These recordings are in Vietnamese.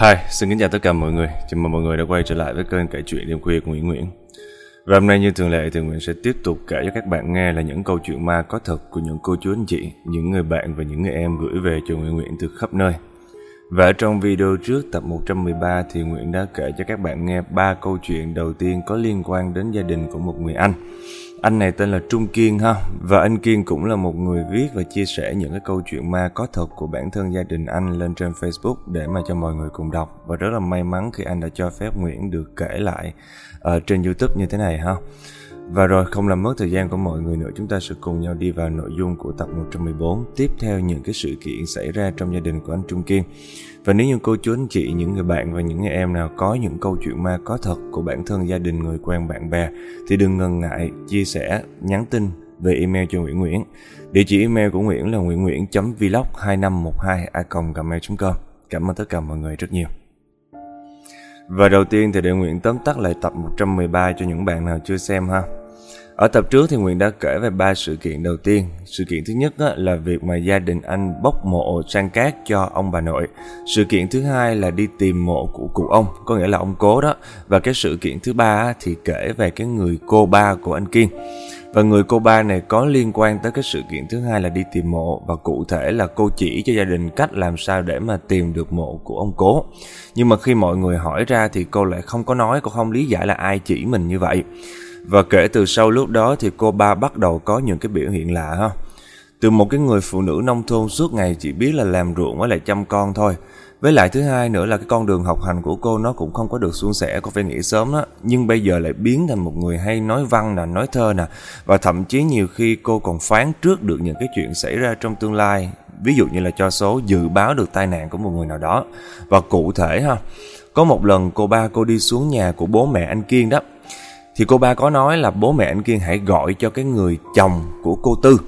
Hi, xin kính chào tất cả mọi người. Chào mừng mọi người đã quay trở lại với kênh kể chuyện đêm khuya của Nguyễn Nguyễn. Và hôm nay như thường lệ thì Nguyễn sẽ tiếp tục kể cho các bạn nghe là những câu chuyện ma có thật của những cô chú anh chị, những người bạn và những người em gửi về cho Nguyễn Nguyễn từ khắp nơi. Và ở trong video trước tập 113 thì Nguyễn đã kể cho các bạn nghe ba câu chuyện đầu tiên có liên quan đến gia đình của một người anh. Anh này tên là Trung Kiên ha, Và anh Kiên cũng là một người viết và chia sẻ những cái câu chuyện ma có thật của bản thân gia đình anh lên trên Facebook để mà cho mọi người cùng đọc. Và rất là may mắn khi anh đã cho phép Nguyễn được kể lại ở trên Youtube như thế này ha và rồi không làm mất thời gian của mọi người nữa Chúng ta sẽ cùng nhau đi vào nội dung của tập 114 Tiếp theo những cái sự kiện xảy ra trong gia đình của anh Trung Kiên. Và nếu như cô chú anh chị, những người bạn và những người em nào có những câu chuyện ma có thật của bản thân gia đình, người quen, bạn bè Thì đừng ngần ngại chia sẻ, nhắn tin về email cho Nguyễn Nguyễn. Địa chỉ email của Nguyễn là nguyễn nguyễn.vlog2512a.gmail.com Cảm ơn tất cả mọi người rất nhiều và đầu tiên thì để Nguyễn tóm tắt lại tập 113 cho những bạn nào chưa xem ha. Ở tập trước thì Nguyễn đã kể về ba sự kiện đầu tiên. Sự kiện thứ nhất là việc mà gia đình anh bốc mộ sang cát cho ông bà nội. Sự kiện thứ hai là đi tìm mộ của cụ ông, có nghĩa là ông cố đó. Và cái sự kiện thứ ba thì kể về cái người cô ba của anh Kiên. Và người cô ba này có liên quan tới cái sự kiện thứ hai là đi tìm mộ và cụ thể là cô chỉ cho gia đình cách làm sao để mà tìm được mộ của ông cố. Nhưng mà khi mọi người hỏi ra thì cô lại không có nói, cô không lý giải là ai chỉ mình như vậy. Và kể từ sau lúc đó thì cô ba bắt đầu có những cái biểu hiện lạ ha. Từ một cái người phụ nữ nông thôn suốt ngày chỉ biết là làm ruộng với lại chăm con thôi. Với lại thứ hai nữa là cái con đường học hành của cô nó cũng không có được suôn sẻ, cô phải nghĩ sớm đó. Nhưng bây giờ lại biến thành một người hay nói văn nè, nói thơ nè. Và thậm chí nhiều khi cô còn phán trước được những cái chuyện xảy ra trong tương lai. Ví dụ như là cho số dự báo được tai nạn của một người nào đó. Và cụ thể ha, có một lần cô ba cô đi xuống nhà của bố mẹ anh Kiên đó thì cô ba có nói là bố mẹ anh Kiên hãy gọi cho cái người chồng của cô Tư.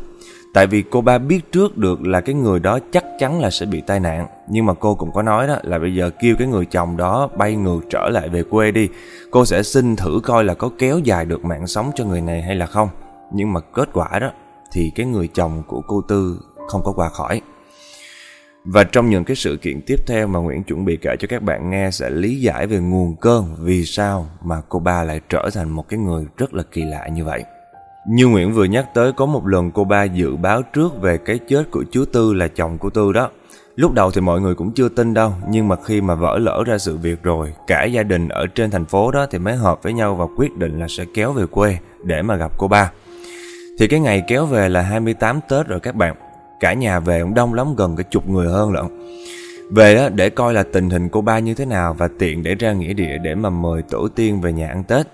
Tại vì cô ba biết trước được là cái người đó chắc chắn là sẽ bị tai nạn. Nhưng mà cô cũng có nói đó là bây giờ kêu cái người chồng đó bay ngược trở lại về quê đi. Cô sẽ xin thử coi là có kéo dài được mạng sống cho người này hay là không. Nhưng mà kết quả đó thì cái người chồng của cô Tư không có qua khỏi. Và trong những cái sự kiện tiếp theo mà Nguyễn chuẩn bị kể cho các bạn nghe sẽ lý giải về nguồn cơn vì sao mà cô ba lại trở thành một cái người rất là kỳ lạ như vậy. Như Nguyễn vừa nhắc tới có một lần cô ba dự báo trước về cái chết của chú Tư là chồng của Tư đó. Lúc đầu thì mọi người cũng chưa tin đâu, nhưng mà khi mà vỡ lỡ ra sự việc rồi, cả gia đình ở trên thành phố đó thì mới hợp với nhau và quyết định là sẽ kéo về quê để mà gặp cô ba. Thì cái ngày kéo về là 28 Tết rồi các bạn. Cả nhà về cũng đông lắm gần cả chục người hơn lận. Về đó để coi là tình hình cô ba như thế nào Và tiện để ra nghĩa địa để mà mời tổ tiên về nhà ăn Tết.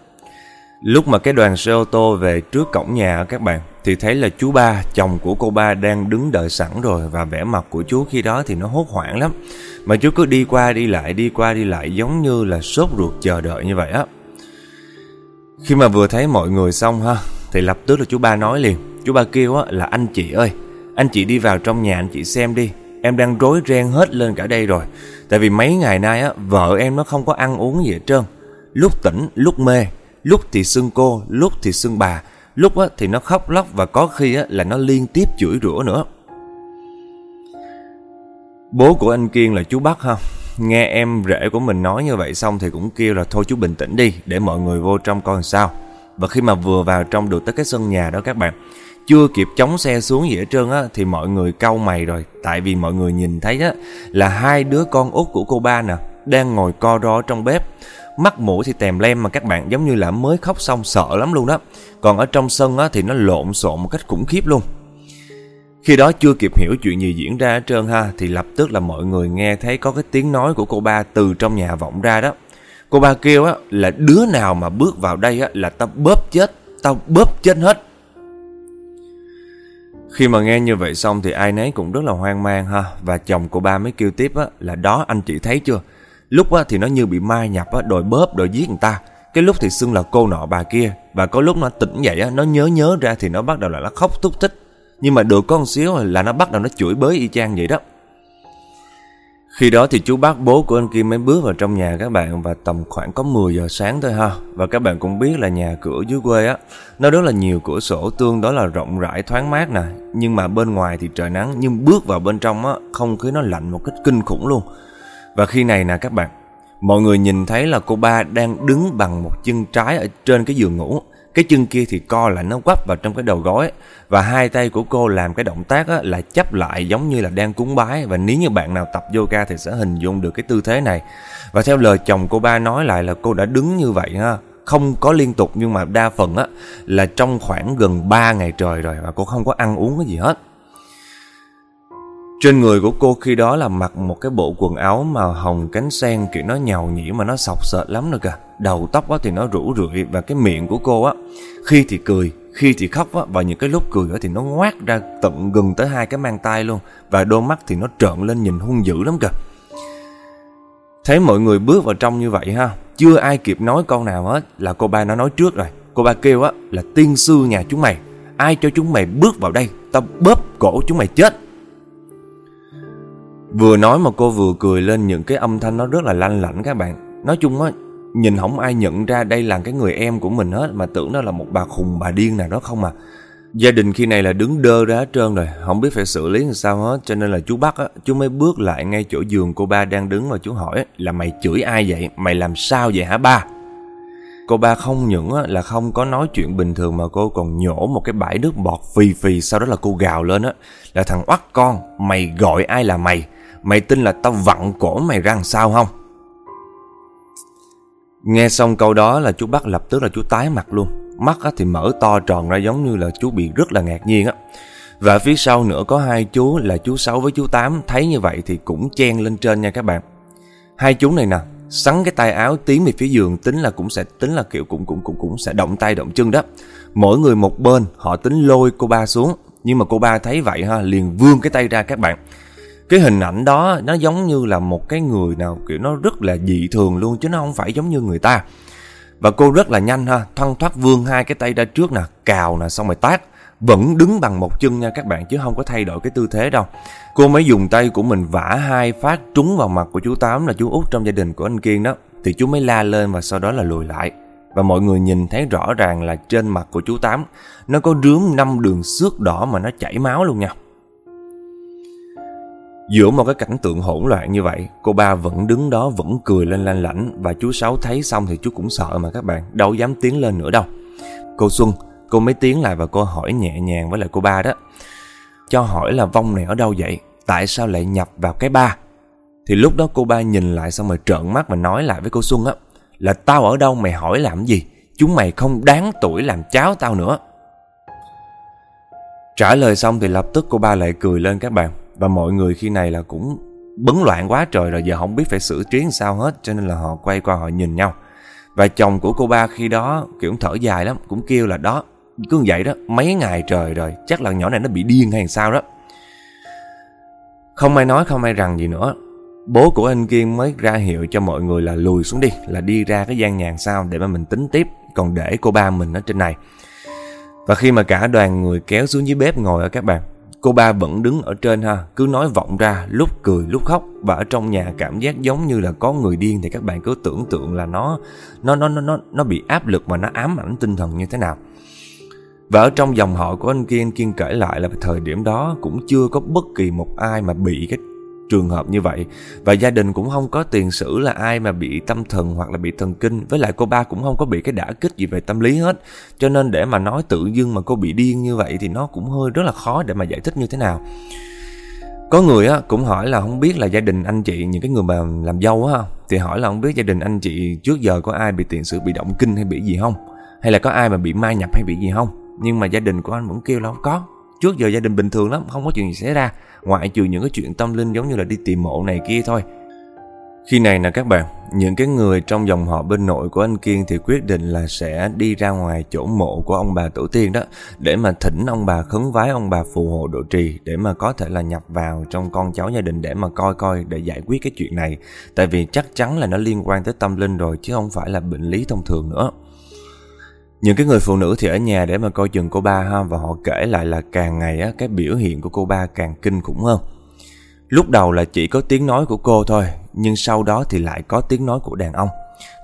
Lúc mà cái đoàn xe ô tô về trước cổng nhà các bạn Thì thấy là chú ba, chồng của cô ba đang đứng đợi sẵn rồi Và vẻ mặt của chú khi đó thì nó hốt hoảng lắm. Mà chú cứ đi qua đi lại, đi qua đi lại giống như là sốt ruột chờ đợi như vậy á. Khi mà vừa thấy mọi người xong ha Thì lập tức là chú ba nói liền Chú ba kêu á là anh chị ơi anh chị đi vào trong nhà anh chị xem đi. Em đang rối ren hết lên cả đây rồi. Tại vì mấy ngày nay á Vợ em nó không có ăn uống gì hết trơn. Lúc tỉnh, lúc mê. Lúc thì xưng cô, lúc thì xưng bà. Lúc á thì nó khóc lóc Và có khi á là nó liên tiếp chửi rủa nữa. Bố của anh Kiên là chú Bắc ha. Nghe em rể của mình nói như vậy xong Thì cũng kêu là thôi chú bình tĩnh đi Để mọi người vô trong coi sao. Và khi mà vừa vào trong được tới cái sân nhà đó các bạn chưa kịp chống xe xuống gì hết trơn á, thì mọi người cau mày rồi. Tại vì mọi người nhìn thấy á, là hai đứa con út của cô ba nè, đang ngồi co ro trong bếp. Mắt mũi thì tèm lem mà các bạn giống như là mới khóc xong sợ lắm luôn đó. Còn ở trong sân á, thì nó lộn xộn một cách khủng khiếp luôn. Khi đó chưa kịp hiểu chuyện gì diễn ra hết trơn ha, thì lập tức là mọi người nghe thấy có cái tiếng nói của cô ba từ trong nhà vọng ra đó. Cô ba kêu á, là đứa nào mà bước vào đây á, là tao bóp chết, tao bóp chết hết khi mà nghe như vậy xong thì ai nấy cũng rất là hoang mang ha. Và chồng của ba mới kêu tiếp á, là đó anh chị thấy chưa? Lúc á, thì nó như bị mai nhập á, đòi bóp đòi giết người ta. Cái lúc thì xưng là cô nọ bà kia. Và có lúc nó tỉnh dậy á, nó nhớ nhớ ra thì nó bắt đầu là nó khóc thúc thích. Nhưng mà được có một xíu là nó bắt đầu nó chửi bới y chang vậy đó khi đó thì chú bác bố của anh Kim mới bước vào trong nhà các bạn và tầm khoảng có 10 giờ sáng thôi ha. Và các bạn cũng biết là nhà cửa dưới quê á, nó rất là nhiều cửa sổ tương đó là rộng rãi thoáng mát nè. Nhưng mà bên ngoài thì trời nắng, nhưng bước vào bên trong á, không khí nó lạnh một cách kinh khủng luôn. Và khi này nè các bạn, mọi người nhìn thấy là cô ba đang đứng bằng một chân trái ở trên cái giường ngủ. Cái chân kia thì co là nó quắp vào trong cái đầu gối Và hai tay của cô làm cái động tác á, là chấp lại giống như là đang cúng bái Và nếu như bạn nào tập yoga thì sẽ hình dung được cái tư thế này. Và theo lời chồng cô ba nói lại là cô đã đứng như vậy ha Không có liên tục nhưng mà đa phần á là trong khoảng gần 3 ngày trời rồi Và cô không có ăn uống cái gì hết trên người của cô khi đó là mặc một cái bộ quần áo màu hồng cánh sen kiểu nó nhàu nhĩ mà nó sọc sệt lắm rồi kìa. Đầu tóc á thì nó rủ rượi và cái miệng của cô á khi thì cười, khi thì khóc á và những cái lúc cười á thì nó ngoác ra tận gần tới hai cái mang tay luôn và đôi mắt thì nó trợn lên nhìn hung dữ lắm kìa. Thấy mọi người bước vào trong như vậy ha, chưa ai kịp nói câu nào hết là cô ba nó nói trước rồi. Cô ba kêu á là tiên sư nhà chúng mày, ai cho chúng mày bước vào đây, tao bóp cổ chúng mày chết. Vừa nói mà cô vừa cười lên những cái âm thanh nó rất là lanh lảnh các bạn. Nói chung á, nhìn không ai nhận ra đây là cái người em của mình hết mà tưởng nó là một bà khùng bà điên nào đó không à. Gia đình khi này là đứng đơ ra hết trơn rồi, không biết phải xử lý làm sao hết, cho nên là chú bắt á, chú mới bước lại ngay chỗ giường cô ba đang đứng và chú hỏi là mày chửi ai vậy, mày làm sao vậy hả ba? Cô ba không những là không có nói chuyện bình thường mà cô còn nhổ một cái bãi nước bọt phì phì sau đó là cô gào lên á là thằng oắt con, mày gọi ai là mày? Mày tin là tao vặn cổ mày ra làm sao không? Nghe xong câu đó là chú bắt lập tức là chú tái mặt luôn. Mắt thì mở to tròn ra giống như là chú bị rất là ngạc nhiên á. Và phía sau nữa có hai chú là chú Sáu với chú Tám thấy như vậy thì cũng chen lên trên nha các bạn. Hai chú này nè, sắn cái tay áo tiến về phía giường tính là cũng sẽ tính là kiểu cũng cũng cũng cũng sẽ động tay động chân đó. Mỗi người một bên, họ tính lôi cô ba xuống, nhưng mà cô ba thấy vậy ha, liền vươn cái tay ra các bạn. Cái hình ảnh đó nó giống như là một cái người nào kiểu nó rất là dị thường luôn chứ nó không phải giống như người ta. Và cô rất là nhanh ha, thoăn thoát vươn hai cái tay ra trước nè, cào nè, xong rồi tát. Vẫn đứng bằng một chân nha các bạn chứ không có thay đổi cái tư thế đâu. Cô mới dùng tay của mình vả hai phát trúng vào mặt của chú Tám là chú út trong gia đình của anh Kiên đó. Thì chú mới la lên và sau đó là lùi lại. Và mọi người nhìn thấy rõ ràng là trên mặt của chú Tám nó có rướm năm đường xước đỏ mà nó chảy máu luôn nha. Giữa một cái cảnh tượng hỗn loạn như vậy, cô ba vẫn đứng đó vẫn cười lên lanh lảnh và chú Sáu thấy xong thì chú cũng sợ mà các bạn, đâu dám tiến lên nữa đâu. Cô Xuân, cô mới tiến lại và cô hỏi nhẹ nhàng với lại cô ba đó. Cho hỏi là vong này ở đâu vậy? Tại sao lại nhập vào cái ba? Thì lúc đó cô ba nhìn lại xong rồi trợn mắt và nói lại với cô Xuân á là tao ở đâu mày hỏi làm gì? Chúng mày không đáng tuổi làm cháu tao nữa. Trả lời xong thì lập tức cô ba lại cười lên các bạn và mọi người khi này là cũng bấn loạn quá trời rồi giờ không biết phải xử trí sao hết cho nên là họ quay qua họ nhìn nhau. Và chồng của cô ba khi đó kiểu thở dài lắm, cũng kêu là đó, cứ vậy đó, mấy ngày trời rồi, chắc là nhỏ này nó bị điên hay sao đó. Không ai nói, không ai rằng gì nữa. Bố của anh Kiên mới ra hiệu cho mọi người là lùi xuống đi, là đi ra cái gian nhàn sau để mà mình tính tiếp, còn để cô ba mình ở trên này. Và khi mà cả đoàn người kéo xuống dưới bếp ngồi ở các bạn, Cô ba vẫn đứng ở trên ha, cứ nói vọng ra, lúc cười lúc khóc và ở trong nhà cảm giác giống như là có người điên thì các bạn cứ tưởng tượng là nó nó nó nó nó bị áp lực mà nó ám ảnh tinh thần như thế nào. Và ở trong dòng họ của anh Kiên, Kiên kể lại là thời điểm đó cũng chưa có bất kỳ một ai mà bị cái trường hợp như vậy. Và gia đình cũng không có tiền sử là ai mà bị tâm thần hoặc là bị thần kinh. Với lại cô ba cũng không có bị cái đả kích gì về tâm lý hết. Cho nên để mà nói tự dưng mà cô bị điên như vậy thì nó cũng hơi rất là khó để mà giải thích như thế nào. Có người á cũng hỏi là không biết là gia đình anh chị những cái người mà làm dâu á thì hỏi là không biết gia đình anh chị trước giờ có ai bị tiền sử bị động kinh hay bị gì không? Hay là có ai mà bị ma nhập hay bị gì không? Nhưng mà gia đình của anh vẫn kêu là không có trước giờ gia đình bình thường lắm không có chuyện gì xảy ra ngoại trừ những cái chuyện tâm linh giống như là đi tìm mộ này kia thôi. Khi này nè các bạn, những cái người trong dòng họ bên nội của anh Kiên thì quyết định là sẽ đi ra ngoài chỗ mộ của ông bà tổ tiên đó để mà thỉnh ông bà khấn vái ông bà phù hộ độ trì để mà có thể là nhập vào trong con cháu gia đình để mà coi coi để giải quyết cái chuyện này. Tại vì chắc chắn là nó liên quan tới tâm linh rồi chứ không phải là bệnh lý thông thường nữa. Những cái người phụ nữ thì ở nhà để mà coi chừng cô ba ha và họ kể lại là càng ngày á, cái biểu hiện của cô ba càng kinh khủng hơn. Lúc đầu là chỉ có tiếng nói của cô thôi, nhưng sau đó thì lại có tiếng nói của đàn ông.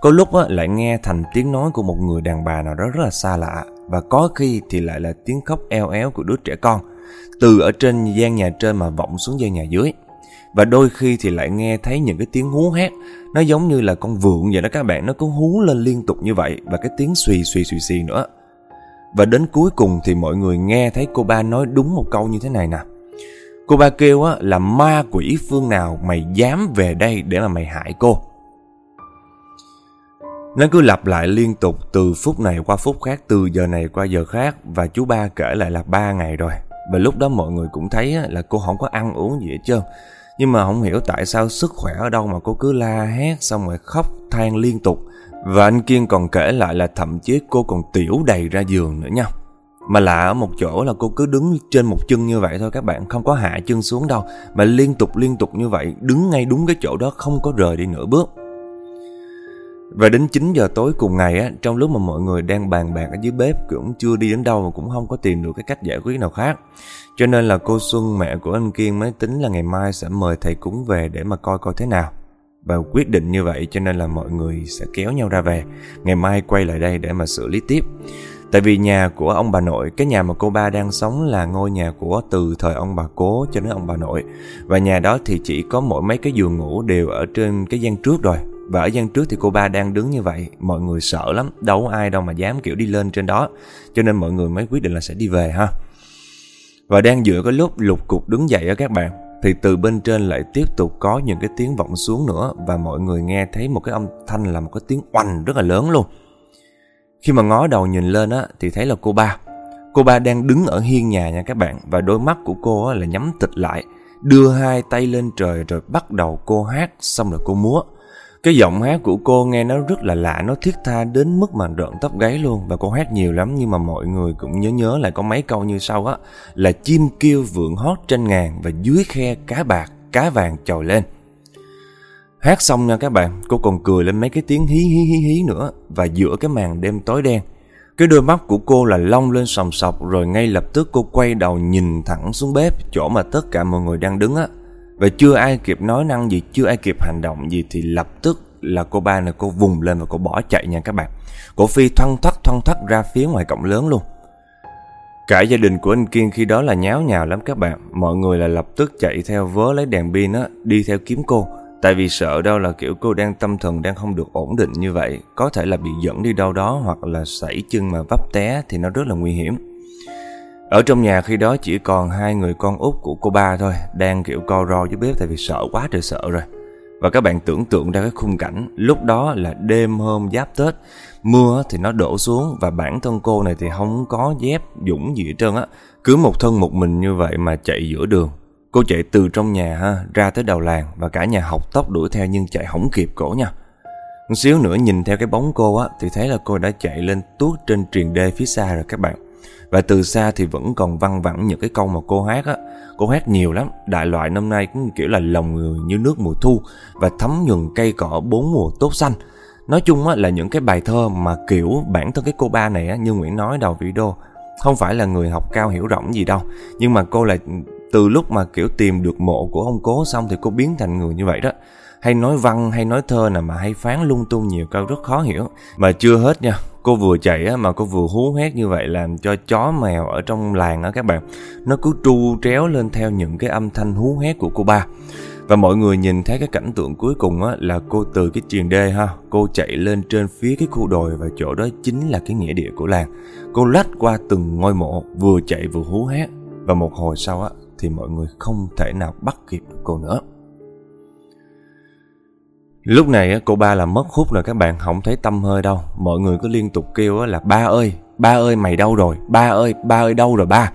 Có lúc á, lại nghe thành tiếng nói của một người đàn bà nào đó rất là xa lạ và có khi thì lại là tiếng khóc eo éo của đứa trẻ con từ ở trên gian nhà trên mà vọng xuống gian nhà dưới. Và đôi khi thì lại nghe thấy những cái tiếng hú hét Nó giống như là con vượn vậy đó các bạn Nó cứ hú lên liên tục như vậy Và cái tiếng xùy xùy xùy xì nữa Và đến cuối cùng thì mọi người nghe thấy cô ba nói đúng một câu như thế này nè Cô ba kêu á, là ma quỷ phương nào mày dám về đây để mà mày hại cô nó cứ lặp lại liên tục từ phút này qua phút khác, từ giờ này qua giờ khác và chú ba kể lại là ba ngày rồi. Và lúc đó mọi người cũng thấy là cô không có ăn uống gì hết trơn. Nhưng mà không hiểu tại sao sức khỏe ở đâu mà cô cứ la hét xong rồi khóc than liên tục. Và anh Kiên còn kể lại là thậm chí cô còn tiểu đầy ra giường nữa nha. Mà lạ ở một chỗ là cô cứ đứng trên một chân như vậy thôi, các bạn, Không có hạ chân xuống đâu Mà liên tục liên tục như vậy, Đứng ngay đúng cái chỗ đó, không có rời đi nửa bước và đến 9 giờ tối cùng ngày á, trong lúc mà mọi người đang bàn bạc ở dưới bếp cũng chưa đi đến đâu mà cũng không có tìm được cái cách giải quyết nào khác. Cho nên là cô Xuân mẹ của anh Kiên mới tính là ngày mai sẽ mời thầy cúng về để mà coi coi thế nào. Và quyết định như vậy cho nên là mọi người sẽ kéo nhau ra về. Ngày mai quay lại đây để mà xử lý tiếp. Tại vì nhà của ông bà nội, cái nhà mà cô ba đang sống là ngôi nhà của từ thời ông bà cố cho đến ông bà nội. Và nhà đó thì chỉ có mỗi mấy cái giường ngủ đều ở trên cái gian trước rồi và ở gian trước thì cô ba đang đứng như vậy. Mọi người sợ lắm Đâu ai đâu mà dám kiểu đi lên trên đó. Cho nên mọi người mới quyết định là sẽ đi về ha. Và đang giữa cái lúc lục cục đứng dậy ở các bạn Thì từ bên trên lại tiếp tục có những cái tiếng vọng xuống nữa. Và mọi người nghe thấy một cái âm thanh là một cái tiếng oanh rất là lớn luôn. Khi mà ngó đầu nhìn lên á Thì thấy là cô ba. Cô ba đang đứng ở hiên nhà nha các bạn. Và đôi mắt của cô á, là nhắm tịch lại Đưa hai tay lên trời rồi bắt đầu cô hát Xong rồi cô múa cái giọng hát của cô nghe nó rất là lạ, nó thiết tha đến mức mà rợn tóc gáy luôn. Và cô hát nhiều lắm nhưng mà mọi người cũng nhớ nhớ lại có mấy câu như sau á. Là chim kêu vượng hót trên ngàn và dưới khe cá bạc, cá vàng trồi lên. Hát xong nha các bạn, cô còn cười lên mấy cái tiếng hí hí hí hí nữa. Và giữa cái màn đêm tối đen, cái đôi mắt của cô là long lên sòng sọc rồi ngay lập tức cô quay đầu nhìn thẳng xuống bếp chỗ mà tất cả mọi người đang đứng á. Và chưa ai kịp nói năng gì, chưa ai kịp hành động gì thì lập tức là cô ba này cô vùng lên và cô bỏ chạy nha các bạn. Cô Phi thoăn thoắt thoăn thoắt ra phía ngoài cổng lớn luôn. Cả gia đình của anh Kiên khi đó là nháo nhào lắm các bạn. Mọi người là lập tức chạy theo vớ lấy đèn pin á, đi theo kiếm cô. Tại vì sợ đâu là kiểu cô đang tâm thần đang không được ổn định như vậy. Có thể là bị dẫn đi đâu đó hoặc là sảy chân mà vấp té thì nó rất là nguy hiểm. Ở trong nhà khi đó chỉ còn hai người con út của cô ba thôi, Đang, kiểu, co ro dưới bếp tại vì sợ quá trời sợ rồi. Và các bạn tưởng tượng ra cái khung cảnh, Lúc đó là đêm hôm giáp Tết, Mưa thì nó đổ xuống Và bản thân cô này thì không có dép dũng gì hết trơn á, Cứ một thân một mình như vậy mà chạy giữa đường. Cô chạy từ trong nhà ha, ra tới đầu làng Và cả nhà học tốc đuổi theo nhưng chạy không kịp cổ nha. Một xíu nữa nhìn theo cái bóng cô á, Thì thấy là cô đã chạy lên tuốt trên triền đê phía xa rồi các bạn và từ xa thì vẫn còn văng vẳng những cái câu mà cô hát á. Cô hát nhiều lắm. Đại loại năm nay cũng kiểu là lòng người như nước mùa thu Và thấm nhuần cây cỏ bốn mùa tốt xanh. Nói chung á là những cái bài thơ mà kiểu bản thân cái cô ba này á, Như Nguyễn nói đầu video, Không phải là người học cao hiểu rộng gì đâu. Nhưng mà cô là từ lúc mà kiểu tìm được mộ của ông cố xong Thì cô biến thành người như vậy đó. Hay nói văn, hay nói thơ nào mà hay phán lung tung nhiều câu rất khó hiểu. Mà chưa hết nha cô vừa chạy mà cô vừa hú hét như vậy làm cho chó mèo ở trong làng á các bạn. Nó cứ tru tréo lên theo những cái âm thanh hú hét của cô ba. Và mọi người nhìn thấy cái cảnh tượng cuối cùng á, là cô từ cái triền đê ha cô chạy lên trên phía cái khu đồi và chỗ đó chính là cái nghĩa địa của làng. Cô lách qua từng ngôi mộ vừa chạy vừa hú hét. Và một hồi sau á thì mọi người không thể nào bắt kịp được cô nữa. Lúc này cô ba là mất hút rồi, các bạn không thấy tâm hơi đâu. Mọi người cứ liên tục kêu là, ba ơi Ba ơi, mày đâu rồi? Ba ơi ba ơi, đâu rồi ba?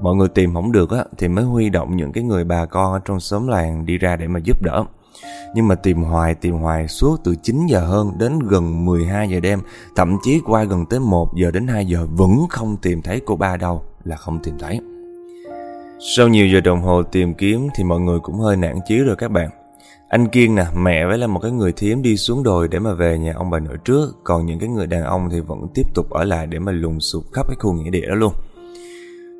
Mọi người tìm không được á, Thì mới huy động những cái người bà con trong xóm làng đi ra để mà giúp đỡ. Nhưng mà tìm hoài tìm hoài, suốt từ 9 giờ hơn đến gần 12 giờ đêm, Thậm chí qua gần tới 1 giờ đến 2 giờ, Vẫn không tìm thấy cô ba đâu, Là không tìm thấy. Sau nhiều giờ đồng hồ tìm kiếm Thì mọi người cũng hơi nản chí rồi các bạn anh Kiên nè, mẹ với là một cái người thiếm đi xuống đồi để mà về nhà ông bà nội trước, còn những cái người đàn ông thì vẫn tiếp tục ở lại để mà lùng sụp khắp cái khu nghĩa địa đó luôn.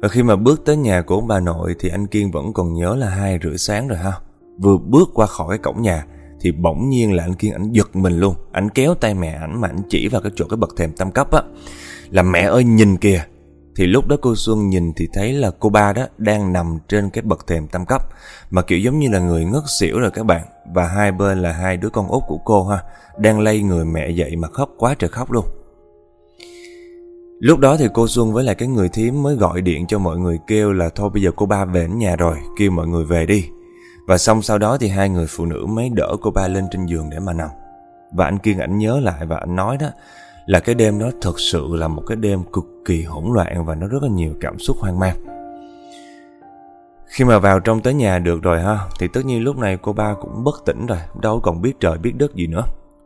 Và khi mà bước tới nhà của ông bà nội thì anh Kiên vẫn còn nhớ là hai rưỡi sáng rồi ha. Vừa bước qua khỏi cái cổng nhà thì bỗng nhiên là anh Kiên ảnh giật mình luôn. Ảnh kéo tay mẹ ảnh mà ảnh chỉ vào cái chỗ cái bậc thềm tam cấp á. Là mẹ ơi nhìn kìa. Thì lúc đó cô Xuân nhìn thì thấy là cô ba đó đang nằm trên cái bậc thềm tam cấp Mà kiểu giống như là người ngất xỉu rồi các bạn Và hai bên là hai đứa con út của cô ha Đang lay người mẹ dậy mà khóc quá trời khóc luôn Lúc đó thì cô Xuân với lại cái người thím mới gọi điện cho mọi người kêu là thôi bây giờ cô ba về đến nhà rồi, kêu mọi người về đi. Và xong sau đó thì hai người phụ nữ mới đỡ cô ba lên trên giường để mà nằm. Và anh Kiên ảnh nhớ lại và anh nói đó là cái đêm đó thật sự là một cái đêm cực kỳ hỗn loạn và nó rất là nhiều cảm xúc hoang mang. Khi mà vào trong tới nhà được rồi ha, Thì tất nhiên lúc này cô ba cũng bất tỉnh rồi, Đâu còn biết trời biết đất gì nữa.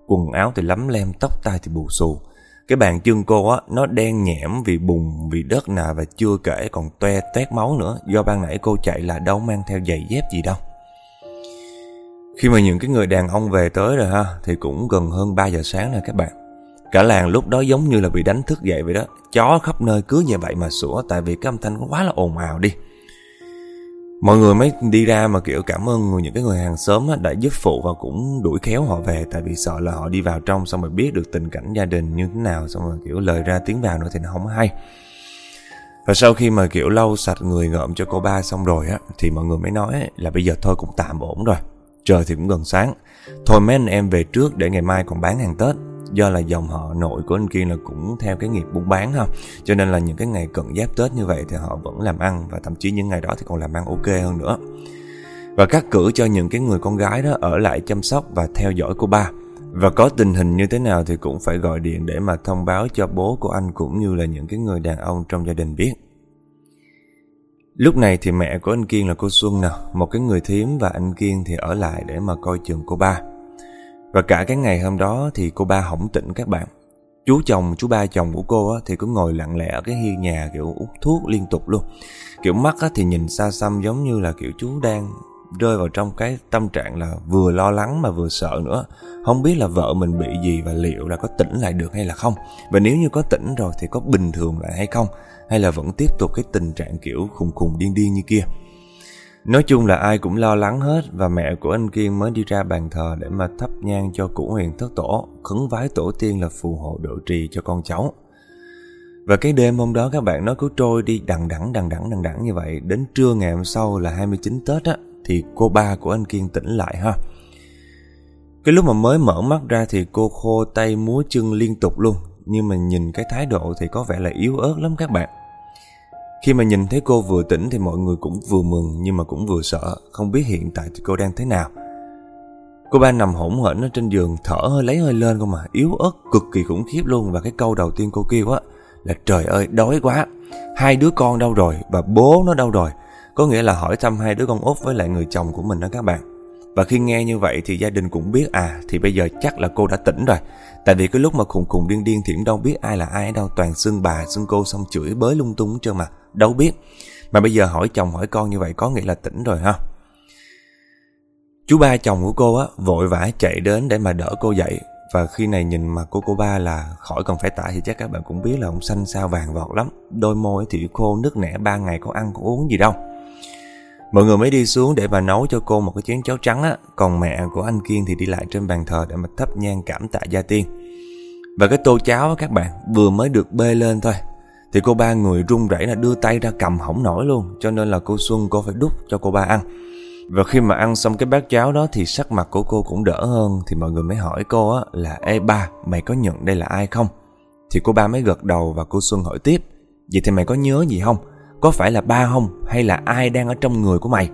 Quần áo thì lắm lem, Tóc tai thì bù xù. Cái bàn chân cô á, Nó đen nhẽm vì bùn, vì đất nà Và chưa kể còn toe tét máu nữa, Do ban nãy cô chạy là đâu mang theo giày dép gì đâu. Khi mà những cái người đàn ông về tới rồi ha, Thì cũng gần hơn 3 giờ sáng rồi các bạn. Cả làng lúc đó giống như là bị đánh thức dậy vậy đó Chó khắp nơi cứ như vậy mà sủa, Tại vì cái âm thanh quá là ồn ào đi Mọi người mới đi ra mà, kiểu, cảm ơn những cái người hàng xóm đã giúp phụ và cũng đuổi khéo họ về, tại vì sợ là họ đi vào trong xong rồi biết được tình cảnh gia đình như thế nào, xong rồi, kiểu, lời ra tiếng vào nữa thì nó không hay. Và sau khi mà, kiểu, lau sạch người ngợm cho cô ba xong rồi á, thì mọi người mới nói là bây giờ thôi cũng tạm ổn rồi. Trời thì cũng gần sáng. Thôi mấy anh em về trước để ngày mai còn bán hàng Tết do là dòng họ nội của anh Kiên là cũng theo cái nghiệp buôn bán ha. Cho nên là những cái ngày cận giáp Tết như vậy thì họ vẫn làm ăn và thậm chí những ngày đó thì còn làm ăn ok hơn nữa. Và cắt cử cho những cái người con gái đó ở lại chăm sóc và theo dõi cô ba. Và có tình hình như thế nào thì cũng phải gọi điện để mà thông báo cho bố của anh cũng như là những cái người đàn ông trong gia đình biết. Lúc này thì mẹ của anh Kiên là cô Xuân nè. Một cái người thím và anh Kiên thì ở lại để mà coi chừng cô ba và cả cái ngày hôm đó thì cô ba hỏng tỉnh các bạn. Chú chồng, chú ba chồng của cô á, thì cứ ngồi lặng lẽ ở cái hiên nhà kiểu út thuốc liên tục luôn. Kiểu mắt á, thì nhìn xa xăm giống như là kiểu chú đang rơi vào trong cái tâm trạng là vừa lo lắng mà vừa sợ nữa. Không biết là vợ mình bị gì và liệu là có tỉnh lại được hay là không. Và nếu như có tỉnh rồi thì có bình thường lại hay không. Hay là vẫn tiếp tục cái tình trạng kiểu khùng khùng điên điên như kia. Nói chung là ai cũng lo lắng hết và mẹ của anh Kiên mới đi ra bàn thờ để mà thắp nhang cho cụ huyền thất tổ, khấn vái tổ tiên là phù hộ độ trì cho con cháu. Và cái đêm hôm đó các bạn nó cứ trôi đi đằng đẵng đằng đẵng đằng đẵng như vậy, đến trưa ngày hôm sau là 29 Tết á thì cô ba của anh Kiên tỉnh lại ha. Cái lúc mà mới mở mắt ra thì cô khô tay múa chân liên tục luôn, nhưng mà nhìn cái thái độ thì có vẻ là yếu ớt lắm các bạn. Khi mà nhìn thấy cô vừa tỉnh thì mọi người cũng vừa mừng nhưng mà cũng vừa sợ, không biết hiện tại thì cô đang thế nào. Cô ba nằm hỗn hển ở trên giường thở hơi lấy hơi lên không mà yếu ớt cực kỳ khủng khiếp luôn. Và cái câu đầu tiên cô kêu á là trời ơi đói quá hai đứa con đâu rồi và bố nó đâu rồi. Có nghĩa là hỏi thăm hai đứa con út với lại người chồng của mình đó các bạn và khi nghe như vậy thì gia đình cũng biết à thì bây giờ chắc là cô đã tỉnh rồi. Tại vì cái lúc mà khùng khùng điên điên thì cũng đâu biết ai là ai đâu. Toàn xưng bà, xưng cô xong chửi bới lung tung trơn mà. Đâu biết. Mà bây giờ hỏi chồng, hỏi con như vậy có nghĩa là tỉnh rồi ha. Chú ba chồng của cô á, vội vã chạy đến để mà đỡ cô dậy. Và khi này nhìn mặt của cô ba là khỏi còn phải tả thì chắc các bạn cũng biết là ông xanh sao vàng vọt lắm. Đôi môi thì khô nứt nẻ, ba ngày có ăn có uống gì đâu. Mọi người mới đi xuống để bà nấu cho cô một cái chén cháo trắng á Còn mẹ của anh Kiên thì đi lại trên bàn thờ để mà thắp nhang cảm tạ gia tiên Và cái tô cháo á các bạn, vừa mới được bê lên thôi Thì cô ba người run rẩy là đưa tay ra cầm hỏng nổi luôn, Cho nên là cô Xuân cô phải đút cho cô ba ăn Và khi mà ăn xong cái bát cháo đó thì sắc mặt của cô cũng đỡ hơn, Thì mọi người mới hỏi cô á là, Ê ba, mày có nhận đây là ai không? Thì cô ba mới gật đầu và cô Xuân hỏi tiếp, Vậy thì mày có nhớ gì không? Có phải là ba không? Hay là ai đang ở trong người của mày?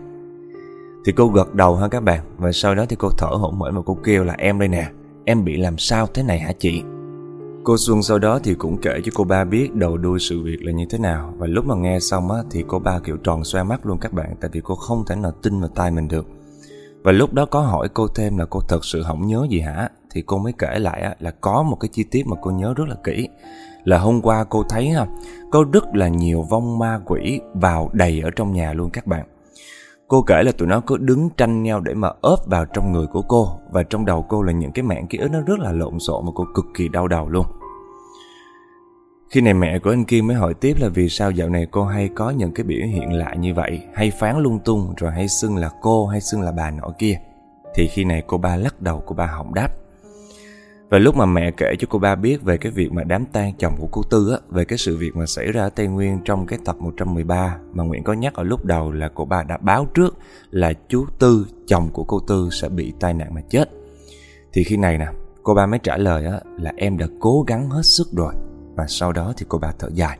Thì cô gật đầu ha các bạn? Và sau đó thì cô thở hổn hển mà cô kêu là em đây nè Em bị làm sao thế này hả chị? Cô Xuân sau đó thì cũng kể cho cô ba biết đầu đuôi sự việc là như thế nào. Và lúc mà nghe xong á thì cô ba kiểu tròn xoe mắt luôn các bạn Tại vì cô không thể nào tin vào tai mình được. Và lúc đó có hỏi cô thêm là cô thật sự không nhớ gì hả? Thì cô mới kể lại á, là có một cái chi tiết mà cô nhớ rất là kỹ là hôm qua cô thấy ha, có rất là nhiều vong ma quỷ vào đầy ở trong nhà luôn các bạn. Cô kể là tụi nó cứ đứng tranh nhau để mà ốp vào trong người của cô và trong đầu cô là những cái mạng ký ức nó rất là lộn xộn mà cô cực kỳ đau đầu luôn. Khi này mẹ của anh Kim mới hỏi tiếp là vì sao dạo này cô hay có những cái biểu hiện lạ như vậy, hay phán lung tung rồi hay xưng là cô hay xưng là bà nọ kia. Thì khi này cô ba lắc đầu cô ba hỏng đáp. Và lúc mà mẹ kể cho cô ba biết về cái việc mà đám tang chồng của cô Tư á, về cái sự việc mà xảy ra ở Tây Nguyên trong cái tập 113 mà Nguyễn có nhắc ở lúc đầu là cô ba đã báo trước là chú Tư, chồng của cô Tư sẽ bị tai nạn mà chết. Thì khi này nè, cô ba mới trả lời á, là em đã cố gắng hết sức rồi. Và sau đó thì cô ba thở dài.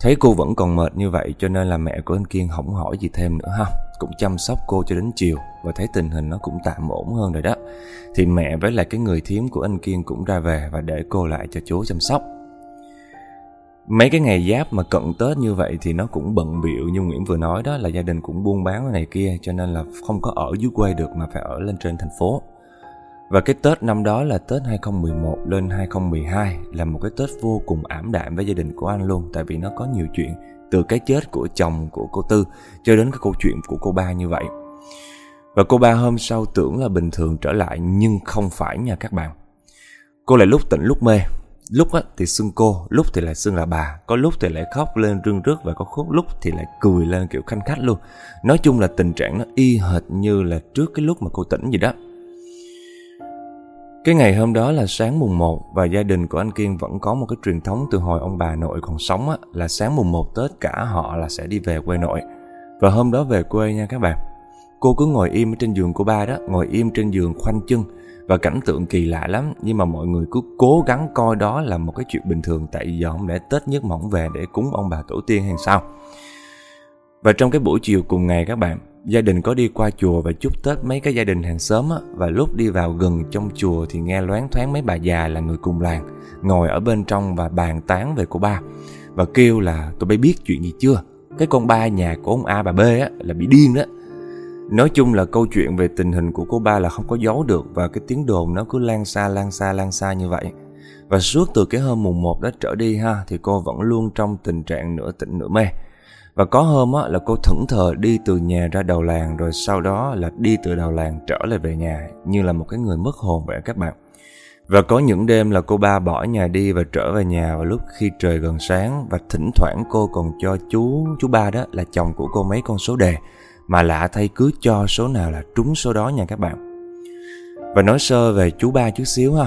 Thấy cô vẫn còn mệt như vậy cho nên là mẹ của anh Kiên không hỏi gì thêm nữa ha cũng chăm sóc cô cho đến chiều Và thấy tình hình nó cũng tạm ổn hơn rồi đó Thì mẹ với lại cái người thím của anh Kiên cũng ra về Và để cô lại cho chú chăm sóc Mấy cái ngày giáp mà cận Tết như vậy thì nó cũng bận biệu như Nguyễn vừa nói đó, là gia đình cũng buôn bán này kia, cho nên là không có ở dưới quê được mà phải ở lên trên thành phố. Và cái Tết năm đó là Tết 2011 lên 2012 là một cái Tết vô cùng ảm đạm với gia đình của anh luôn, tại vì nó có nhiều chuyện từ cái chết của chồng của cô Tư cho đến cái câu chuyện của cô ba như vậy. Và cô ba hôm sau tưởng là bình thường trở lại nhưng không phải nha các bạn. Cô lại lúc tỉnh lúc mê, lúc á, thì xưng cô, lúc thì lại xưng là bà, có lúc thì lại khóc lên rưng rức và có khúc lúc thì lại cười lên kiểu khanh khách luôn. Nói chung là tình trạng nó y hệt như là trước cái lúc mà cô tỉnh vậy đó. Cái ngày hôm đó là sáng mùng 1 và gia đình của anh Kiên vẫn có một cái truyền thống từ hồi ông bà nội còn sống á, là sáng mùng 1 Tết cả họ là sẽ đi về quê nội. Và hôm đó về quê nha các bạn. Cô cứ ngồi im ở trên giường của ba đó, ngồi im trên giường khoanh chân và cảnh tượng kỳ lạ lắm nhưng mà mọi người cứ cố gắng coi đó là một cái chuyện bình thường tại giờ ông để Tết nhất mỏng về để cúng ông bà tổ tiên hay sao. Và trong cái buổi chiều cùng ngày các bạn, Gia đình có đi qua chùa và chúc Tết mấy cái gia đình hàng xóm á, và lúc đi vào gần trong chùa thì nghe loáng thoáng mấy bà già là người cùng làng ngồi ở bên trong và bàn tán về cô ba và kêu là tụi bay biết chuyện gì chưa? Cái con ba nhà của ông A bà B á là bị điên đó. Nói chung là câu chuyện về tình hình của cô ba là không có giấu được và cái tiếng đồn nó cứ lan xa lan xa lan xa như vậy. Và suốt từ cái hôm mùng 1 đó trở đi ha thì cô vẫn luôn trong tình trạng nửa tỉnh nửa mê. Và có hôm á, là cô thẫn thờ đi từ nhà ra đầu làng rồi sau đó là đi từ đầu làng trở lại về nhà như là một cái người mất hồn vậy các bạn. Và có những đêm là cô ba bỏ nhà đi và trở về nhà vào lúc khi trời gần sáng và thỉnh thoảng cô còn cho chú, chú ba đó là chồng của cô mấy con số đề mà lạ thay cứ cho số nào là trúng số đó nha các bạn. Và nói sơ về chú ba chút xíu ha.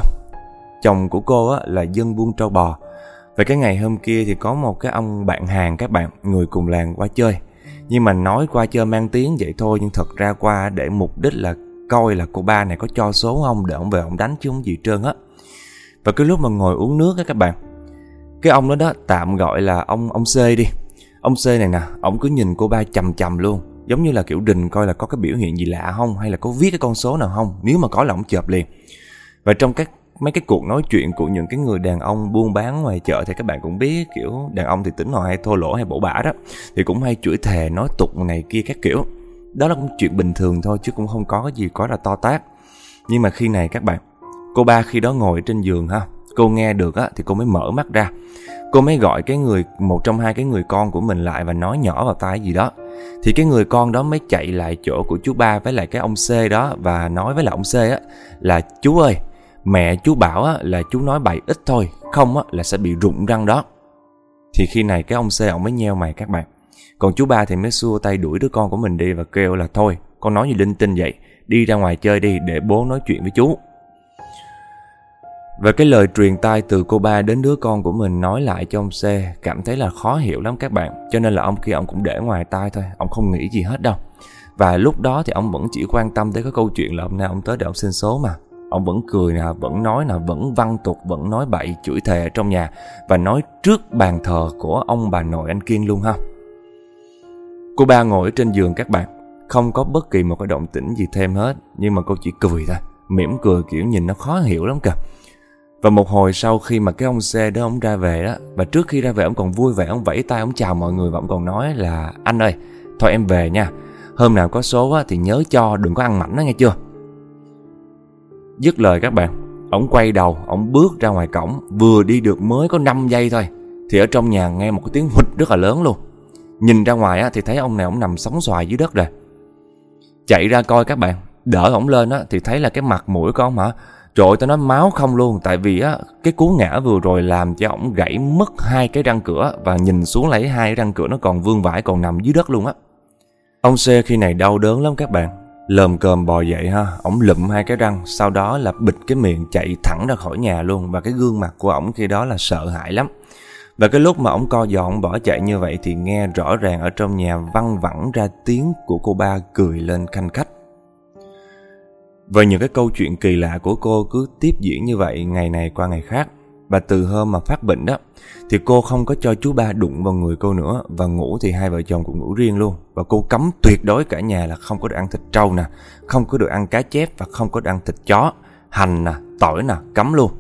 Chồng của cô á, là dân buôn trâu bò và cái ngày hôm kia thì có một cái ông bạn hàng các bạn, người cùng làng qua chơi. Nhưng mà nói qua chơi mang tiếng vậy thôi nhưng thật ra qua để mục đích là coi là cô ba này có cho số không để ông về ông đánh chứ không gì trơn á. Và cái lúc mà ngồi uống nước á các bạn, cái ông đó đó tạm gọi là ông ông C đi. Ông C này nè, ông cứ nhìn cô ba chầm chầm luôn. Giống như là kiểu đình coi là có cái biểu hiện gì lạ không hay là có viết cái con số nào không. Nếu mà có là ông chợp liền. Và trong các mấy cái cuộc nói chuyện của những cái người đàn ông buôn bán ngoài chợ thì các bạn cũng biết, kiểu, đàn ông thì tính họ hay thô lỗ, hay bổ bả đó, thì cũng hay chửi thề, nói tục này kia các kiểu. Đó là cũng chuyện bình thường thôi chứ cũng không có cái gì quá là to tát. Nhưng mà khi này các bạn, cô ba khi đó ngồi trên giường ha, cô nghe được á thì cô mới mở mắt ra. Cô mới gọi cái người, một trong hai cái người con của mình lại và nói nhỏ vào tai gì đó. Thì cái người con đó mới chạy lại chỗ của chú ba với lại cái ông C đó và nói với lại ông C á là, chú ơi Mẹ chú bảo á, là chú nói bậy ít thôi, không á, là sẽ bị rụng răng đó. Thì khi này cái ông C ông mới nheo mày các bạn. Còn chú ba thì mới xua tay đuổi đứa con của mình đi và kêu là thôi, con nói gì linh tinh vậy, đi ra ngoài chơi đi để bố nói chuyện với chú. Và cái lời truyền tai từ cô ba đến đứa con của mình nói lại cho ông C cảm thấy là khó hiểu lắm các bạn. Cho nên là ông kia ông cũng để ngoài tai thôi, ông không nghĩ gì hết đâu. Và lúc đó thì ông vẫn chỉ quan tâm tới cái câu chuyện là hôm nay ông tới để ông xin số mà. Ông vẫn cười nè, vẫn nói nè, vẫn văn tục, vẫn nói bậy, chửi thề trong nhà và nói trước bàn thờ của ông bà nội anh Kiên luôn ha. Cô ba ngồi trên giường các bạn, không có bất kỳ một cái động tĩnh gì thêm hết, nhưng mà cô chỉ cười thôi, mỉm cười kiểu nhìn nó khó hiểu lắm kìa. Và một hồi sau khi mà cái ông xe đó ông ra về đó Và trước khi ra về ông còn vui vẻ Ông vẫy tay ông chào mọi người Và ông còn nói là Anh ơi thôi em về nha Hôm nào có số á, thì nhớ cho đừng có ăn mảnh đó nghe chưa Dứt lời các bạn Ông quay đầu, ông bước ra ngoài cổng Vừa đi được mới có 5 giây thôi Thì ở trong nhà nghe một cái tiếng hụt rất là lớn luôn. Nhìn ra ngoài á, thì thấy ông này ông nằm sóng xoài dưới đất rồi. Chạy ra coi các bạn Đỡ ổng lên á, thì thấy là cái mặt mũi của ông hả? Trời ơi, tao nói máu không luôn Tại vì á, cái cú ngã vừa rồi làm cho ổng gãy mất hai cái răng cửa Và nhìn xuống lấy hai răng cửa nó còn vương vãi còn nằm dưới đất luôn á. Ông C khi này đau đớn lắm các bạn. Lờm cờm bò dậy ha, ổng lụm hai cái răng, sau đó là bịt cái miệng chạy thẳng ra khỏi nhà luôn và cái gương mặt của ổng khi đó là sợ hãi lắm. Và cái lúc mà ổng co giò ổng bỏ chạy như vậy thì nghe rõ ràng ở trong nhà văng vẳng ra tiếng của cô ba cười lên khanh khách. Và những cái câu chuyện kỳ lạ của cô cứ tiếp diễn như vậy ngày này qua ngày khác. Và từ hôm mà phát bệnh đó Thì cô không có cho chú ba đụng vào người cô nữa. Và ngủ thì hai vợ chồng cũng ngủ riêng luôn. Và cô cấm tuyệt đối cả nhà là không có được ăn thịt trâu nè Không có được ăn cá chép và không có được ăn thịt chó Hành nè, tỏi nè, cấm luôn.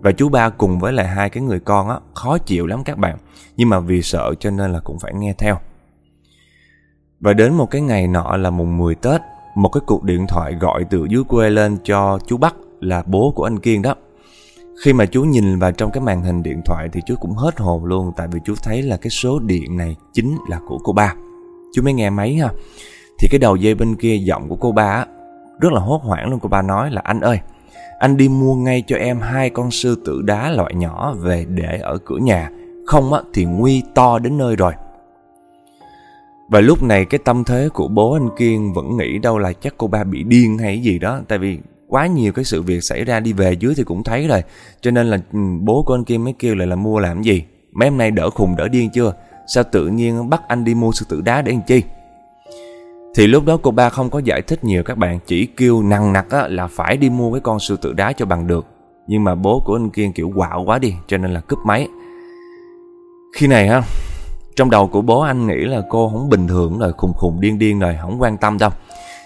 Và chú ba cùng với lại hai cái người con á Khó chịu lắm các bạn. Nhưng mà vì sợ cho nên là cũng phải nghe theo. Và đến một cái ngày nọ là mùng 10 Tết Một cái cuộc điện thoại gọi từ dưới quê lên cho chú Bắc Là bố của anh Kiên đó khi mà chú nhìn vào trong cái màn hình điện thoại thì chú cũng hết hồn luôn tại vì chú thấy là cái số điện này chính là của cô ba. Chú mới nghe máy ha. Thì cái đầu dây bên kia giọng của cô ba á, rất là hốt hoảng luôn cô ba nói là anh ơi, anh đi mua ngay cho em hai con sư tử đá loại nhỏ về để ở cửa nhà, không á thì nguy to đến nơi rồi. Và lúc này cái tâm thế của bố anh Kiên vẫn nghĩ đâu là chắc cô ba bị điên hay gì đó Tại vì quá nhiều cái sự việc xảy ra đi về dưới thì cũng thấy rồi. Cho nên là ừ, bố của anh Kim mới kêu lại là mua làm gì? Mấy em nay đỡ khùng đỡ điên chưa? Sao tự nhiên bắt anh đi mua sư tử đá để làm chi? Thì lúc đó cô ba không có giải thích nhiều các bạn chỉ kêu nặng nặc á, là phải đi mua cái con sư tử đá cho bằng được. Nhưng mà bố của anh Kiên kiểu quạo quá đi cho nên là cướp máy. Khi này ha trong đầu của bố anh nghĩ là cô không bình thường rồi khùng khùng điên điên rồi không quan tâm đâu.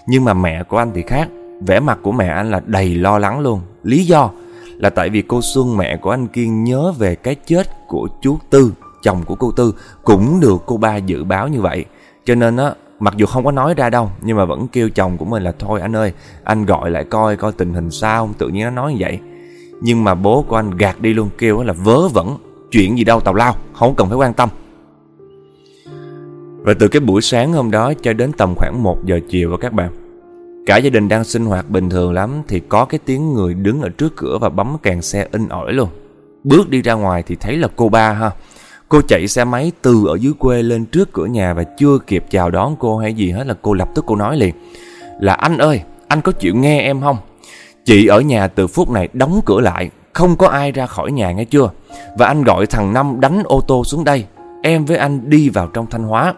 Nhưng mà mẹ của anh thì khác. Vẻ mặt của mẹ anh là đầy lo lắng luôn. Lý do là tại vì cô Xuân mẹ của anh Kiên nhớ về cái chết của chú Tư, chồng của cô Tư, cũng được cô ba dự báo như vậy. Cho nên á, mặc dù không có nói ra đâu, nhưng mà vẫn kêu chồng của mình là thôi anh ơi, anh gọi lại coi coi tình hình sao, tự nhiên nó nói như vậy. Nhưng mà bố của anh gạt đi luôn kêu là vớ vẩn, chuyện gì đâu tào lao, không cần phải quan tâm. Và từ cái buổi sáng hôm đó cho đến tầm khoảng 1 giờ chiều các bạn Cả gia đình đang sinh hoạt bình thường lắm thì có cái tiếng người đứng ở trước cửa và bấm càng xe in ỏi luôn. Bước đi ra ngoài thì thấy là cô ba ha. Cô chạy xe máy từ ở dưới quê lên trước cửa nhà và chưa kịp chào đón cô hay gì hết là cô lập tức cô nói liền. Là anh ơi, anh có chịu nghe em không? Chị ở nhà từ phút này đóng cửa lại, không có ai ra khỏi nhà nghe chưa? Và anh gọi thằng Năm đánh ô tô xuống đây. Em với anh đi vào trong Thanh Hóa.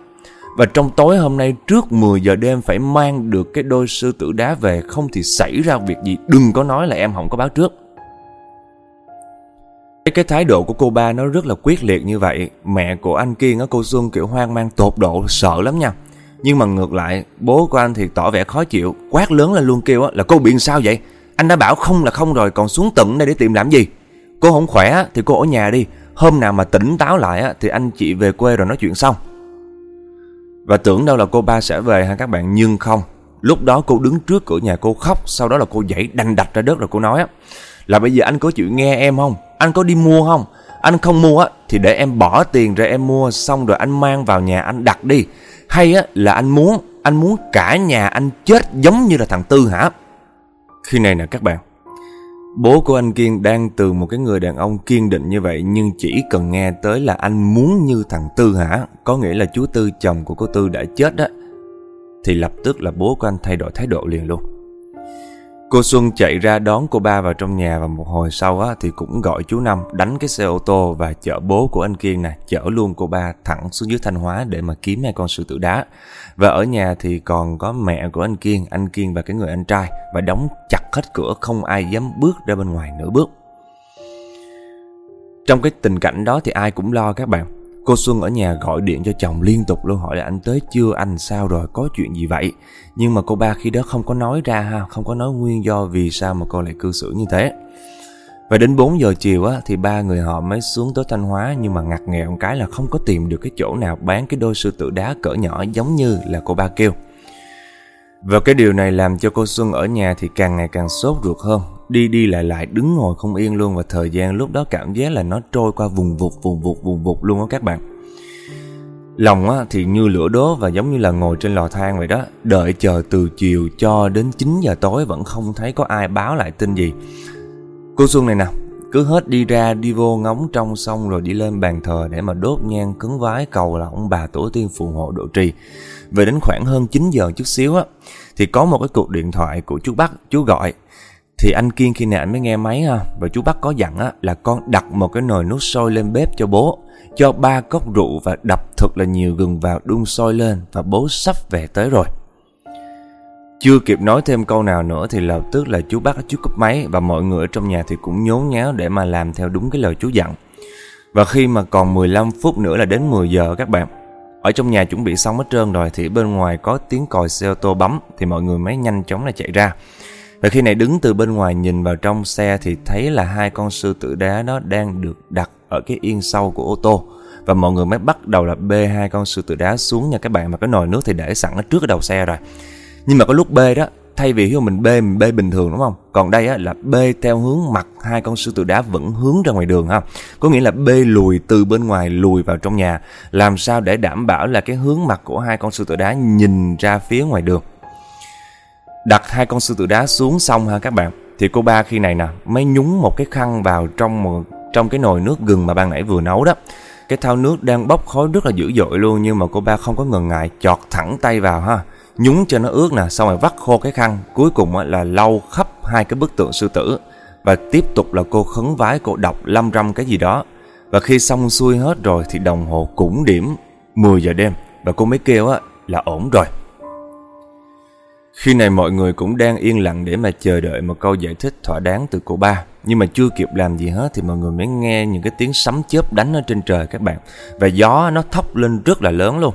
Và trong tối hôm nay trước 10 giờ đêm phải mang được cái đôi sư tử đá về, Không thì xảy ra việc gì. Đừng có nói là em không có báo trước. Cái cái thái độ của cô ba nó rất là quyết liệt như vậy. Mẹ của anh Kiên á, cô Xuân kiểu hoang mang, tột độ, sợ lắm nha. Nhưng mà ngược lại, bố của anh thì tỏ vẻ khó chịu, Quát lớn lên luôn kêu á là cô bị sao vậy? Anh đã bảo không là không rồi, còn xuống tận đây để tìm làm gì? Cô không khỏe thì cô ở nhà đi. Hôm nào mà tỉnh táo lại thì anh chị về quê rồi nói chuyện xong và tưởng đâu là cô ba sẽ về ha các bạn? Nhưng không. Lúc đó cô đứng trước cửa nhà cô khóc, Sau đó là cô dậy đành đạch ra đất rồi cô nói á, Là bây giờ anh có chịu nghe em không? Anh có đi mua không? Anh không mua á, Thì để em bỏ tiền ra em mua, Xong rồi anh mang vào nhà anh đặt đi. Hay á là anh muốn Anh muốn cả nhà anh chết giống như là thằng Tư hả? Khi này nè các bạn Bố của anh Kiên đang từ một cái người đàn ông kiên định như vậy nhưng chỉ cần nghe tới là anh muốn như thằng Tư hả? Có nghĩa là chú Tư chồng của cô Tư đã chết đó. Thì lập tức là bố của anh thay đổi thái độ liền luôn. Cô Xuân chạy ra đón cô ba vào trong nhà và một hồi sau á, thì cũng gọi chú Năm đánh cái xe ô tô và chở bố của anh Kiên nè, chở luôn cô ba thẳng xuống dưới Thanh Hóa để mà kiếm hai con sư tử đá. Và ở nhà thì còn có mẹ của anh Kiên, anh Kiên và cái người anh trai và đóng chặt hết cửa không ai dám bước ra bên ngoài nửa bước. Trong cái tình cảnh đó thì ai cũng lo các bạn. Cô Xuân ở nhà gọi điện cho chồng liên tục luôn hỏi là anh tới chưa, anh sao rồi, có chuyện gì vậy? Nhưng mà cô ba khi đó không có nói ra ha, không có nói nguyên do vì sao mà cô lại cư xử như thế. Và đến 4 giờ chiều á, thì ba người họ mới xuống tới Thanh Hóa nhưng mà ngặt nghèo một cái là không có tìm được cái chỗ nào bán cái đôi sư tử đá cỡ nhỏ giống như là cô ba kêu. Và cái điều này làm cho cô Xuân ở nhà thì càng ngày càng sốt ruột hơn. Đi đi lại lại đứng ngồi không yên luôn Và thời gian lúc đó cảm giác là nó trôi qua vùng vụt vùng vụt vùng vụt luôn á các bạn. Lòng á, thì như lửa đốt và giống như là ngồi trên lò than vậy đó. Đợi chờ từ chiều cho đến 9 giờ tối vẫn không thấy có ai báo lại tin gì. Cô Xuân này nè Cứ hết đi ra đi vô ngóng trong xong rồi đi lên bàn thờ để mà đốt nhang cứng vái cầu là ông bà tổ tiên phù hộ độ trì. Về đến khoảng hơn 9 giờ chút xíu á, thì có một cái cuộc điện thoại của chú Bắc, chú gọi. Thì anh Kiên khi nãy anh mới nghe máy ha, và chú Bắc có dặn á là con đặt một cái nồi nước sôi lên bếp cho bố, cho ba cốc rượu và đập thật là nhiều gừng vào đun sôi lên và bố sắp về tới rồi. Chưa kịp nói thêm câu nào nữa thì lập tức là chú bắt chú cúp máy và mọi người ở trong nhà thì cũng nhốn nháo để mà làm theo đúng cái lời chú dặn. Và khi mà còn 15 phút nữa là đến 10 giờ các bạn, ở trong nhà chuẩn bị xong hết trơn rồi thì bên ngoài có tiếng còi xe ô tô bấm thì mọi người mới nhanh chóng là chạy ra. Và khi này đứng từ bên ngoài nhìn vào trong xe thì thấy là hai con sư tử đá nó đang được đặt ở cái yên sau của ô tô. Và mọi người mới bắt đầu là bê hai con sư tử đá xuống nha các bạn Mà cái nồi nước thì để sẵn ở trước cái đầu xe rồi nhưng mà có lúc bê đó thay vì hiểu mình bê mình bê bình thường đúng không? Còn đây á, là bê theo hướng mặt hai con sư tử đá vẫn hướng ra ngoài đường ha? Có nghĩa là bê lùi từ bên ngoài lùi vào trong nhà. Làm sao để đảm bảo là cái hướng mặt của hai con sư tử đá nhìn ra phía ngoài đường? Đặt hai con sư tử đá xuống xong ha các bạn? Thì cô ba khi này nè mới nhúng một cái khăn vào trong một trong cái nồi nước gừng mà ban nãy vừa nấu đó. Cái thau nước đang bốc khói rất là dữ dội luôn nhưng mà cô ba không có ngần ngại chọt thẳng tay vào ha? Nhúng cho nó ướt nè, xong rồi vắt khô cái khăn. Cuối cùng là lau khắp hai cái bức tượng sư tử và tiếp tục là cô khấn vái, cô đọc lăm răm cái gì đó. Và khi xong xuôi hết rồi thì đồng hồ cũng điểm 10 giờ đêm và cô mới kêu á, là ổn rồi. Khi này mọi người cũng đang yên lặng để mà chờ đợi một câu giải thích thỏa đáng từ cô ba. Nhưng mà chưa kịp làm gì hết thì mọi người mới nghe những cái tiếng sấm chớp đánh ở trên trời các bạn. Và gió nó thốc lên rất là lớn luôn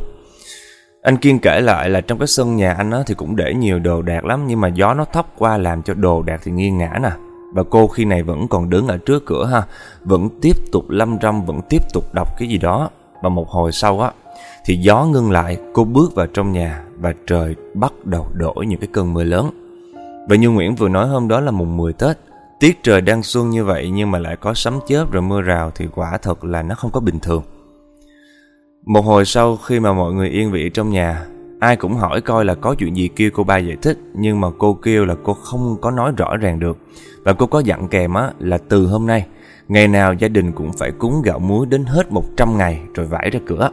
anh Kiên kể lại là trong cái sân nhà anh á, thì cũng để nhiều đồ đạc lắm nhưng mà gió nó thốc qua làm cho đồ đạc thì nghiêng ngã nè. Và cô khi này vẫn còn đứng ở trước cửa ha, vẫn tiếp tục lâm râm, vẫn tiếp tục đọc cái gì đó. Và một hồi sau á, thì gió ngưng lại, cô bước vào trong nhà và trời bắt đầu đổi những cái cơn mưa lớn. Và như Nguyễn vừa nói hôm đó là mùng 10 Tết, tiết trời đang xuân như vậy nhưng mà lại có sấm chớp rồi mưa rào thì quả thật là nó không có bình thường. Một hồi sau khi mà mọi người yên vị trong nhà, ai cũng hỏi coi là có chuyện gì kêu cô ba giải thích, nhưng mà cô kêu là cô không có nói rõ ràng được. Và cô có dặn kèm á là từ hôm nay, ngày nào gia đình cũng phải cúng gạo muối đến hết 100 ngày rồi vải ra cửa.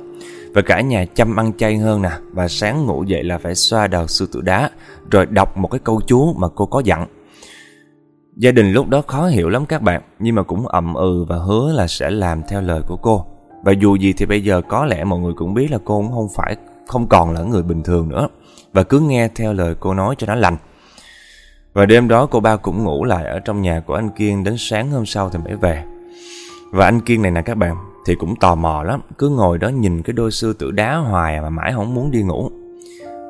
Và cả nhà chăm ăn chay hơn nè, và sáng ngủ dậy là phải xoa đầu sư tử đá, rồi đọc một cái câu chú mà cô có dặn. Gia đình lúc đó khó hiểu lắm các bạn, nhưng mà cũng ậm ừ và hứa là sẽ làm theo lời của cô. Và dù gì thì bây giờ có lẽ mọi người cũng biết là cô cũng không phải không còn là người bình thường nữa và cứ nghe theo lời cô nói cho nó lành. Và đêm đó cô ba cũng ngủ lại ở trong nhà của anh Kiên đến sáng hôm sau thì mới về. Và anh Kiên này nè các bạn thì cũng tò mò lắm, cứ ngồi đó nhìn cái đôi sư tử đá hoài mà mãi không muốn đi ngủ.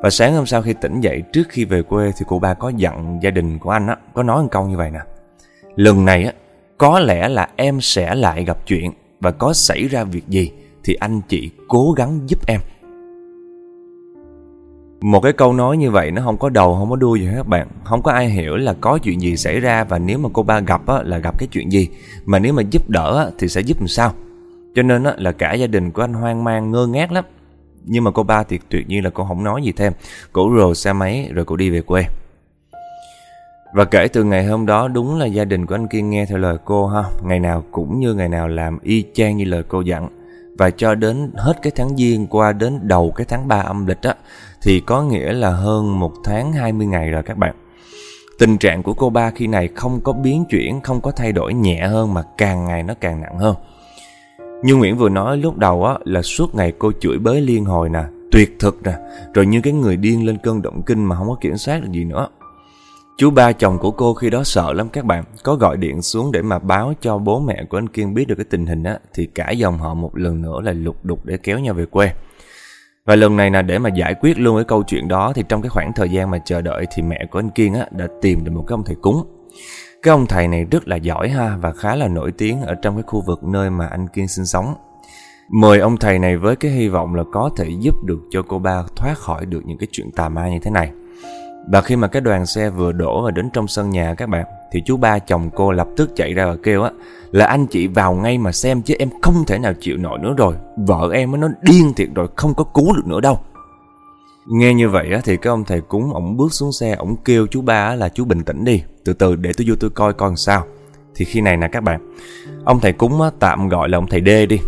Và sáng hôm sau khi tỉnh dậy trước khi về quê thì cô ba có dặn gia đình của anh á, có nói một câu như vậy nè. Lần này á, có lẽ là em sẽ lại gặp chuyện và có xảy ra việc gì thì anh chị cố gắng giúp em. Một cái câu nói như vậy nó không có đầu không có đuôi gì hết các bạn. Không có ai hiểu là có chuyện gì xảy ra Và nếu mà cô ba gặp á, là gặp cái chuyện gì. Mà nếu mà giúp đỡ á, thì sẽ giúp làm sao? Cho nên á, là cả gia đình của anh hoang mang ngơ ngác lắm. Nhưng mà cô ba thì tuyệt nhiên là cô không nói gì thêm. Cổ rồ xe máy rồi cô đi về quê và kể từ ngày hôm đó đúng là gia đình của anh Kiên nghe theo lời cô ha. Ngày nào cũng như ngày nào làm y chang như lời cô dặn. Và cho đến hết cái tháng Giêng qua đến đầu cái tháng 3 âm lịch á Thì có nghĩa là hơn một tháng 20 ngày rồi các bạn. Tình trạng của cô ba khi này không có biến chuyển, không có thay đổi nhẹ hơn mà càng ngày nó càng nặng hơn. Như Nguyễn vừa nói lúc đầu á là suốt ngày cô chửi bới liên hồi nè, tuyệt thực nè. Rồi như cái người điên lên cơn động kinh mà không có kiểm soát được gì nữa. Chú ba chồng của cô khi đó sợ lắm các bạn, có gọi điện xuống để mà báo cho bố mẹ của anh Kiên biết được cái tình hình á, thì cả dòng họ một lần nữa là lục đục để kéo nhau về quê. Và lần này là để mà giải quyết luôn cái câu chuyện đó thì trong cái khoảng thời gian mà chờ đợi thì mẹ của anh Kiên á đã tìm được một cái ông thầy cúng. Cái ông thầy này rất là giỏi ha và khá là nổi tiếng ở trong cái khu vực nơi mà anh Kiên sinh sống. Mời ông thầy này với cái hy vọng là có thể giúp được cho cô ba thoát khỏi được những cái chuyện tà ma như thế này. Và khi mà cái đoàn xe vừa đổ và đến trong sân nhà các bạn Thì chú ba chồng cô lập tức chạy ra và kêu á Là anh chị vào ngay mà xem chứ em không thể nào chịu nổi nữa rồi. Vợ em nó điên thiệt rồi không có cứu được nữa đâu. Nghe như vậy á, thì cái ông thầy cúng ổng bước xuống xe ổng kêu chú ba là chú bình tĩnh đi Từ từ để tôi vô tôi coi coi làm sao. Thì khi này nè các bạn Ông thầy cúng á, tạm gọi là ông thầy Đê đi.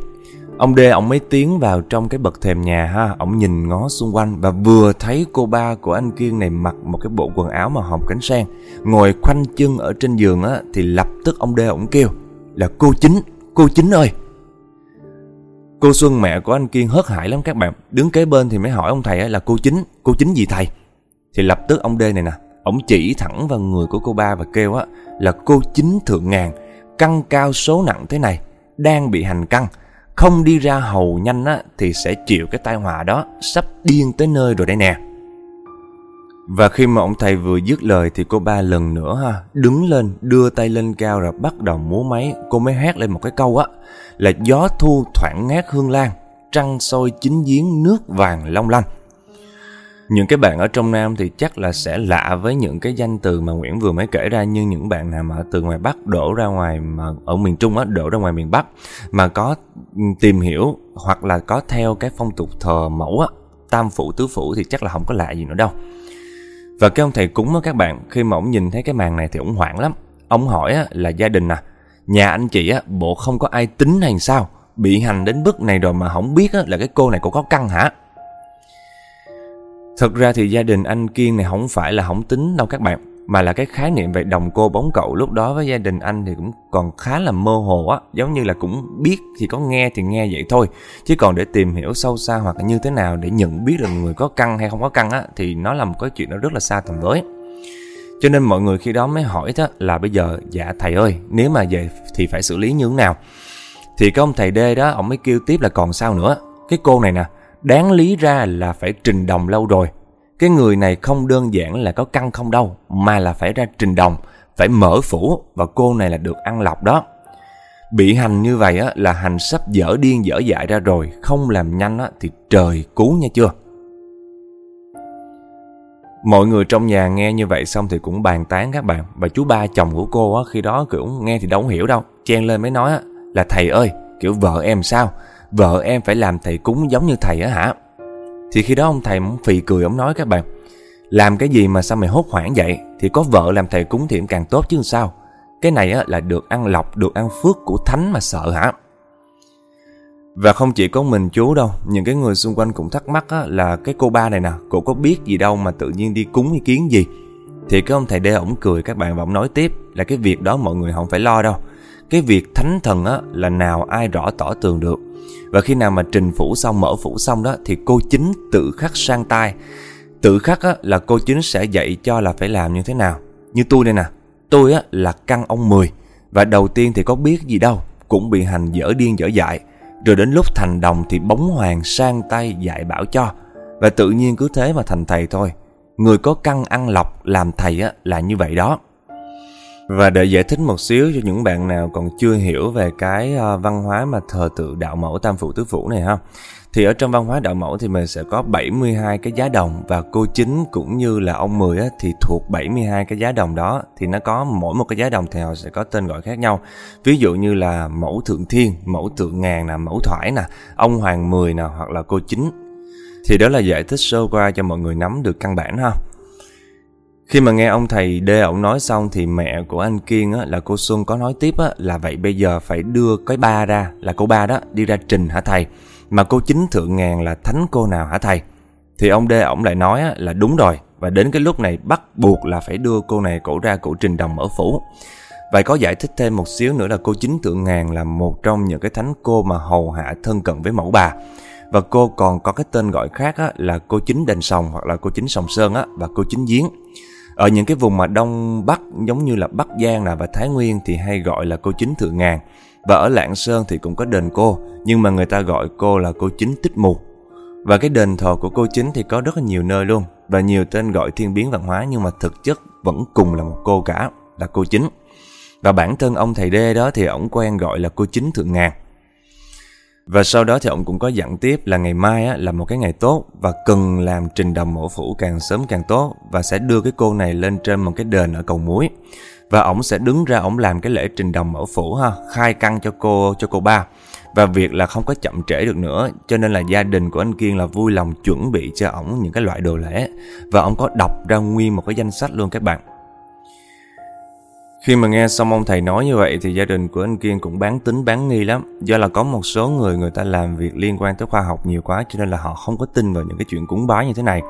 Ông Đê ông mới tiến vào trong cái bậc thềm nhà ha. Ông nhìn ngó xung quanh Và vừa thấy cô ba của anh Kiên này mặc một cái bộ quần áo màu hồng cánh sen Ngồi khoanh chân ở trên giường á Thì lập tức ông Đê ông kêu Là cô chính, cô chính ơi! Cô Xuân mẹ của anh Kiên hớt hải lắm các bạn. Đứng kế bên thì mới hỏi ông thầy là cô chính Cô chính gì thầy? Thì lập tức ông Đê này nè Ông chỉ thẳng vào người của cô ba và kêu á Là cô chính thượng ngàn Căng cao số nặng thế này Đang bị hành căng. Không đi ra hầu nhanh á Thì sẽ chịu cái tai họa đó Sắp điên tới nơi rồi đấy nè và khi mà ông thầy vừa dứt lời thì cô ba lần nữa ha đứng lên đưa tay lên cao rồi bắt đầu múa máy. Cô mới hét lên một cái câu á là gió thu thoảng ngát hương lan, trăng soi chính giếng nước vàng long lanh. Những cái bạn ở trong Nam thì chắc là sẽ lạ với những cái danh từ mà Nguyễn vừa mới kể ra như những bạn nào mà từ ngoài Bắc đổ ra ngoài mà ở miền Trung á đổ ra ngoài miền Bắc mà có tìm hiểu hoặc là có theo cái phong tục thờ mẫu á, tam phủ tứ phủ thì chắc là không có lạ gì nữa đâu. Và cái ông thầy cúng á các bạn, khi mà ông nhìn thấy cái màn này thì ông hoảng lắm. Ông hỏi á, là gia đình à, nhà anh chị á, bộ không có ai tính hay sao? Bị hành đến bước này rồi mà không biết á, là cái cô này cô có căng hả? Thật ra thì gia đình anh Kiên này không phải là không tính đâu các bạn, mà là cái khái niệm về đồng cô bóng cậu. Lúc đó với gia đình anh thì cũng còn khá là mơ hồ á, giống như là cũng biết thì có nghe thì nghe vậy thôi. Chứ còn để tìm hiểu sâu xa hoặc là như thế nào để nhận biết được người có căng hay không có căng á, thì nó là một cái chuyện nó rất là xa tầm với. Cho nên mọi người khi đó mới hỏi đó là bây giờ dạ thầy ơi, nếu mà về thì phải xử lý như thế nào? Thì cái ông thầy D đó, ông mới kêu tiếp là còn sao nữa? Cái cô này nè đáng lý ra là phải trình đồng lâu rồi cái người này không đơn giản là có căn không đâu, mà là phải ra trình đồng, phải mở phủ và cô này là được ăn lọc đó. Bị hành như vậy á, là hành sắp dở điên dở dại ra rồi, không làm nhanh á, thì trời cứu nha chưa. Mọi người trong nhà nghe như vậy xong thì cũng bàn tán các bạn Và chú ba chồng của cô á, khi đó cũng nghe thì đâu hiểu đâu Chen lên mới nói á, là thầy ơi, kiểu vợ em sao Vợ em phải làm thầy cúng giống như thầy á hả? Thì khi đó ông thầy ông phì cười ông nói các bạn Làm cái gì mà sao mày hốt hoảng vậy? Thì có vợ làm thầy cúng thì càng tốt chứ sao? Cái này á, là được ăn lọc Được ăn phước của thánh mà sợ hả? Và không chỉ có mình chú đâu Những cái người xung quanh cũng thắc mắc á, là Cái cô ba này nè Cô có biết gì đâu mà tự nhiên đi cúng ý kiến gì? Thì cái ông thầy đê ổng cười các bạn Và ổng nói tiếp là cái việc đó mọi người không phải lo đâu. Cái việc thánh thần á, là nào ai rõ tỏ tường được. Và khi nào mà trình phủ xong mở phủ xong đó Thì cô chính tự khắc sang tay Tự khắc á, là cô chính sẽ dạy cho là phải làm như thế nào. Như tôi đây nè Tôi á, là căn ông mười Và đầu tiên thì có biết gì đâu Cũng bị hành dở điên dở dại. Rồi đến lúc thành đồng thì bóng hoàng sang tay dạy bảo cho. Và tự nhiên cứ thế mà thành thầy thôi. Người có căn ăn lọc làm thầy á, là như vậy đó và để giải thích một xíu cho những bạn nào còn chưa hiểu về cái ờ, văn hóa mà thờ tự đạo mẫu tam phụ tứ phụ này ha. Thì ở trong văn hóa đạo mẫu thì mình sẽ có 72 cái giá đồng và cô chính cũng như là ông Mười á, thì thuộc 72 cái giá đồng đó thì nó có mỗi một cái giá đồng thì họ sẽ có tên gọi khác nhau. Ví dụ như là mẫu thượng thiên, mẫu thượng ngàn nè, mẫu thoải nè, ông hoàng mười nè hoặc là cô chính. Thì đó là giải thích sơ qua cho mọi người nắm được căn bản ha. Khi mà nghe ông thầy Đê ổng nói xong thì mẹ của anh Kiên á, là cô Xuân có nói tiếp á, là vậy bây giờ phải đưa cái ba ra, là cô ba đó, đi ra trình hả thầy? Mà cô chính thượng ngàn là thánh cô nào hả thầy? Thì ông Đê ổng lại nói á, là đúng rồi, và đến cái lúc này bắt buộc là phải đưa cô này cổ ra cổ trình đồng ở phủ. Vậy có giải thích thêm một xíu nữa là cô chính thượng ngàn là một trong những cái thánh cô mà hầu hạ thân cận với mẫu bà. Và cô còn có cái tên gọi khác á, là cô chính đền sòng hoặc là cô chính sòng sơn á, và cô chính giếng. Ở những cái vùng mà Đông Bắc giống như là Bắc Giang là và Thái Nguyên thì hay gọi là cô chính Thượng Ngàn. Và ở Lạng Sơn thì cũng có đền cô, nhưng mà người ta gọi cô là cô chính Tích Mù. Và cái đền thờ của cô chính thì có rất là nhiều nơi luôn, và nhiều tên gọi thiên biến văn hóa nhưng mà thực chất vẫn cùng là một cô cả, là cô chính. Và bản thân ông thầy Đê đó thì ổng quen gọi là cô chính Thượng Ngàn. Và sau đó thì ông cũng có dặn tiếp là ngày mai á, là một cái ngày tốt và cần làm trình đồng mẫu phủ càng sớm càng tốt và sẽ đưa cái cô này lên trên một cái đền ở cầu muối. Và ổng sẽ đứng ra ổng làm cái lễ trình đồng mẫu phủ ha, khai căn cho cô cho cô ba. Và việc là không có chậm trễ được nữa Cho nên là gia đình của anh Kiên là vui lòng chuẩn bị cho ổng những cái loại đồ lễ Và ổng có đọc ra nguyên một cái danh sách luôn các bạn khi mà nghe xong ông thầy nói như vậy thì gia đình của anh Kiên cũng bán tính bán nghi lắm. Do là có một số người người ta làm việc liên quan tới khoa học nhiều quá cho nên là họ không có tin vào những cái chuyện cúng bái như thế này.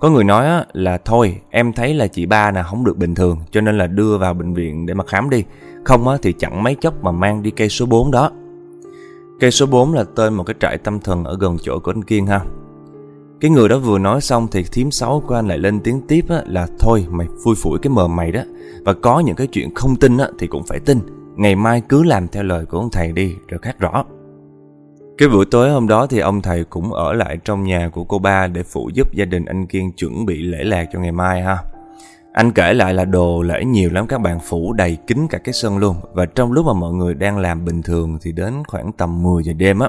Có người nói là thôi em thấy là chị ba nè không được bình thường cho nên là đưa vào bệnh viện để mà khám đi. Không á, thì chẳng mấy chốc mà mang đi cây số 4 đó. Cây số 4 là tên một cái trại tâm thần ở gần chỗ của anh Kiên ha. Cái người đó vừa nói xong thì thím sáu của anh lại lên tiếng tiếp á, là thôi mày phui phủi cái mờ mày đó. Và có những cái chuyện không tin á, thì cũng phải tin. Ngày mai cứ làm theo lời của ông thầy đi rồi khác rõ. Cái buổi tối hôm đó thì ông thầy cũng ở lại trong nhà của cô ba để phụ giúp gia đình anh Kiên chuẩn bị lễ lạc cho ngày mai ha. Anh kể lại là đồ lễ nhiều lắm các bạn phủ đầy kín cả cái sân luôn Và trong lúc mà mọi người đang làm bình thường thì đến khoảng tầm 10 giờ đêm á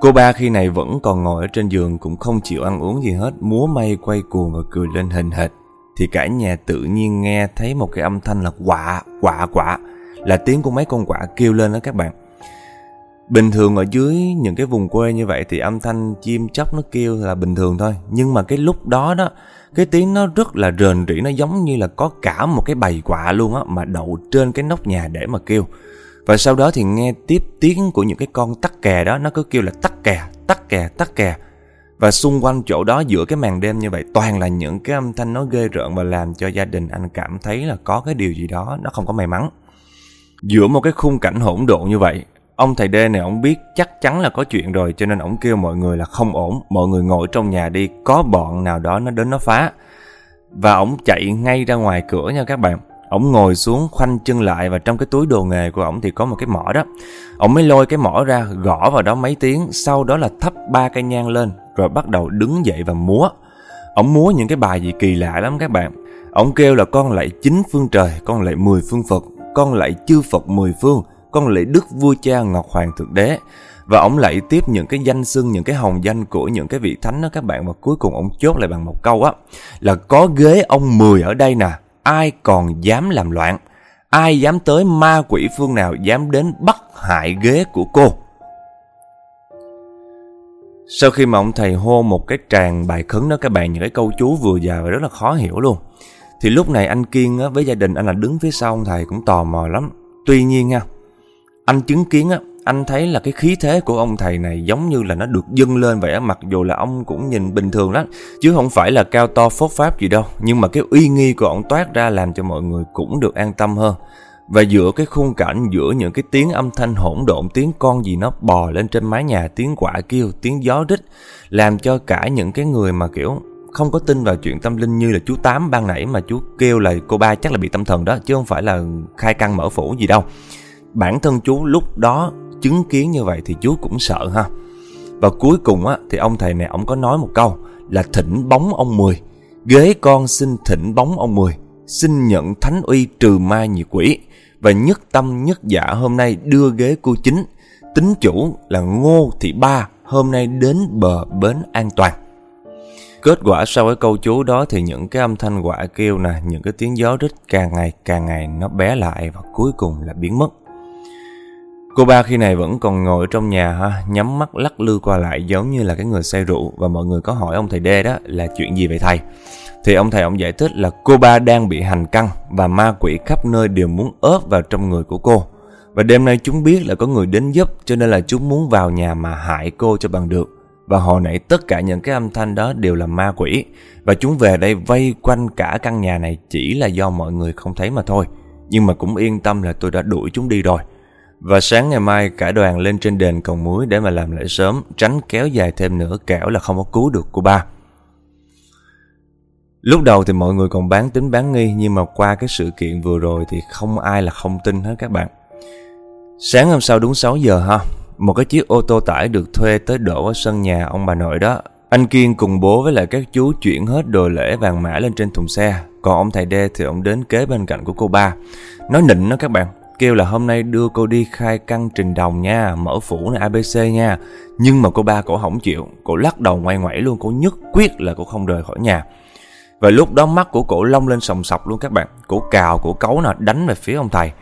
Cô ba khi này vẫn còn ngồi ở trên giường cũng không chịu ăn uống gì hết Múa may quay cuồng và cười lên hình hệt thì cả nhà tự nhiên nghe thấy một cái âm thanh là quạ, quạ, quạ Là tiếng của mấy con quạ kêu lên đó các bạn. Bình thường ở dưới những cái vùng quê như vậy thì âm thanh chim chóc nó kêu là bình thường thôi. Nhưng mà cái lúc đó đó cái tiếng nó rất là rền rỉ Nó giống như là có cả một cái bầy quạ luôn á Mà đậu trên cái nóc nhà để mà kêu. Và sau đó thì nghe tiếp tiếng của những cái con tắc kè đó Nó cứ kêu là tắc kè, tắc kè, tắc kè. Và xung quanh chỗ đó giữa cái màn đêm như vậy Toàn là những cái âm thanh nó ghê rợn Và làm cho gia đình anh cảm thấy là có cái điều gì đó Nó không có may mắn Giữa một cái khung cảnh hỗn độn như vậy Ông thầy Đê này ông biết chắc chắn là có chuyện rồi cho nên ông kêu mọi người là không ổn, mọi người ngồi trong nhà đi, có bọn nào đó nó đến nó phá. Và ông chạy ngay ra ngoài cửa nha các bạn. Ông ngồi xuống khoanh chân lại và trong cái túi đồ nghề của ông thì có một cái mỏ đó. Ông mới lôi cái mỏ ra, gõ vào đó mấy tiếng, sau đó là thắp ba cây nhang lên, rồi bắt đầu đứng dậy và múa. Ông múa những cái bài gì kỳ lạ lắm các bạn. Ông kêu là con lại chín phương trời, con lại mười phương Phật, con lại chư Phật mười phương, con lạy đức vua cha Ngọc Hoàng Thượng Đế. Và ông lại tiếp những cái danh xưng, những cái hồng danh của những cái vị thánh đó các bạn. Và cuối cùng ông chốt lại bằng một câu á. Là có ghế ông mười ở đây nè. Ai còn dám làm loạn? Ai dám tới ma quỷ phương nào dám đến bắt hại ghế của cô? Sau khi mà ông thầy hô một cái tràng bài khấn đó các bạn, những cái câu chú vừa dài và rất là khó hiểu luôn. Thì lúc này anh Kiên á, với gia đình anh là đứng phía sau ông thầy cũng tò mò lắm. Tuy nhiên nha, anh chứng kiến á, anh thấy là cái khí thế của ông thầy này giống như là nó được dâng lên vậy á, mặc dù là ông cũng nhìn bình thường lắm, chứ không phải là cao to phốt pháp gì đâu. Nhưng mà cái uy nghi của ông toát ra làm cho mọi người cũng được an tâm hơn. Và giữa cái khung cảnh, giữa những cái tiếng âm thanh hỗn độn, tiếng con gì nó bò lên trên mái nhà, tiếng quả kêu, tiếng gió rít, làm cho cả những cái người mà kiểu không có tin vào chuyện tâm linh như là chú Tám ban nãy mà chú kêu là cô ba chắc là bị tâm thần đó, chứ không phải là khai căn mở phủ gì đâu bản thân chú lúc đó chứng kiến như vậy thì chú cũng sợ ha. Và cuối cùng á thì ông thầy này ông có nói một câu là thỉnh bóng ông Mười. Ghế con xin thỉnh bóng ông Mười, xin nhận thánh uy trừ ma nhị quỷ và nhất tâm nhất dạ hôm nay đưa ghế cô chính. Tính chủ là Ngô Thị Ba hôm nay đến bờ bến an toàn. Kết quả sau cái câu chú đó thì những cái âm thanh quả kêu nè, những cái tiếng gió rít càng ngày càng ngày nó bé lại và cuối cùng là biến mất. Cô ba khi này vẫn còn ngồi trong nhà ha, nhắm mắt lắc lư qua lại giống như là cái người say rượu và mọi người có hỏi ông thầy Đê đó là chuyện gì vậy thầy? Thì ông thầy ông giải thích là cô ba đang bị hành căng và ma quỷ khắp nơi đều muốn ớp vào trong người của cô. Và đêm nay chúng biết là có người đến giúp cho nên là chúng muốn vào nhà mà hại cô cho bằng được. Và hồi nãy tất cả những cái âm thanh đó đều là ma quỷ Và chúng về đây vây quanh cả căn nhà này chỉ là do mọi người không thấy mà thôi Nhưng mà cũng yên tâm là tôi đã đuổi chúng đi rồi và sáng ngày mai cả đoàn lên trên đền cầu muối để mà làm lễ sớm, tránh kéo dài thêm nữa kẻo là không có cứu được cô ba. Lúc đầu thì mọi người còn bán tính bán nghi nhưng mà qua cái sự kiện vừa rồi thì không ai là không tin hết các bạn. Sáng hôm sau đúng 6 giờ ha, một cái chiếc ô tô tải được thuê tới đổ ở sân nhà ông bà nội đó. Anh Kiên cùng bố với lại các chú chuyển hết đồ lễ vàng mã lên trên thùng xe. Còn ông thầy Đê thì ông đến kế bên cạnh của cô ba. Nói nịnh đó các bạn, kêu là hôm nay đưa cô đi khai căn trình đồng nha, mở phủ này ABC nha. Nhưng mà cô ba cổ không chịu, cổ lắc đầu ngoay ngoảy luôn, cổ nhất quyết là cổ không rời khỏi nhà. Và lúc đó mắt của cổ long lên sòng sọc luôn các bạn, cổ cào, cổ cấu nè đánh về phía ông thầy.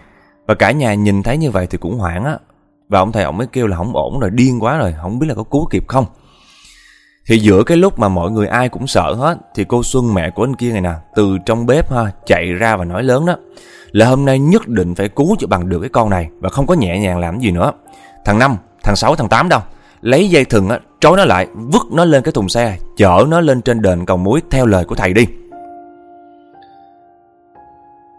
Và cả nhà nhìn thấy như vậy thì cũng hoảng á. Và ông thầy ông mới kêu là không ổn rồi, điên quá rồi, không biết là có cứu kịp không. Thì giữa cái lúc mà mọi người ai cũng sợ hết Thì cô Xuân mẹ của anh kia này nè Từ trong bếp ha chạy ra và nói lớn đó Là hôm nay nhất định phải cứu cho bằng được cái con này Và không có nhẹ nhàng làm gì nữa. Thằng năm thằng sáu thằng tám đâu Lấy dây thừng á, trói nó lại Vứt nó lên cái thùng xe Chở nó lên trên đền cầu muối theo lời của thầy đi.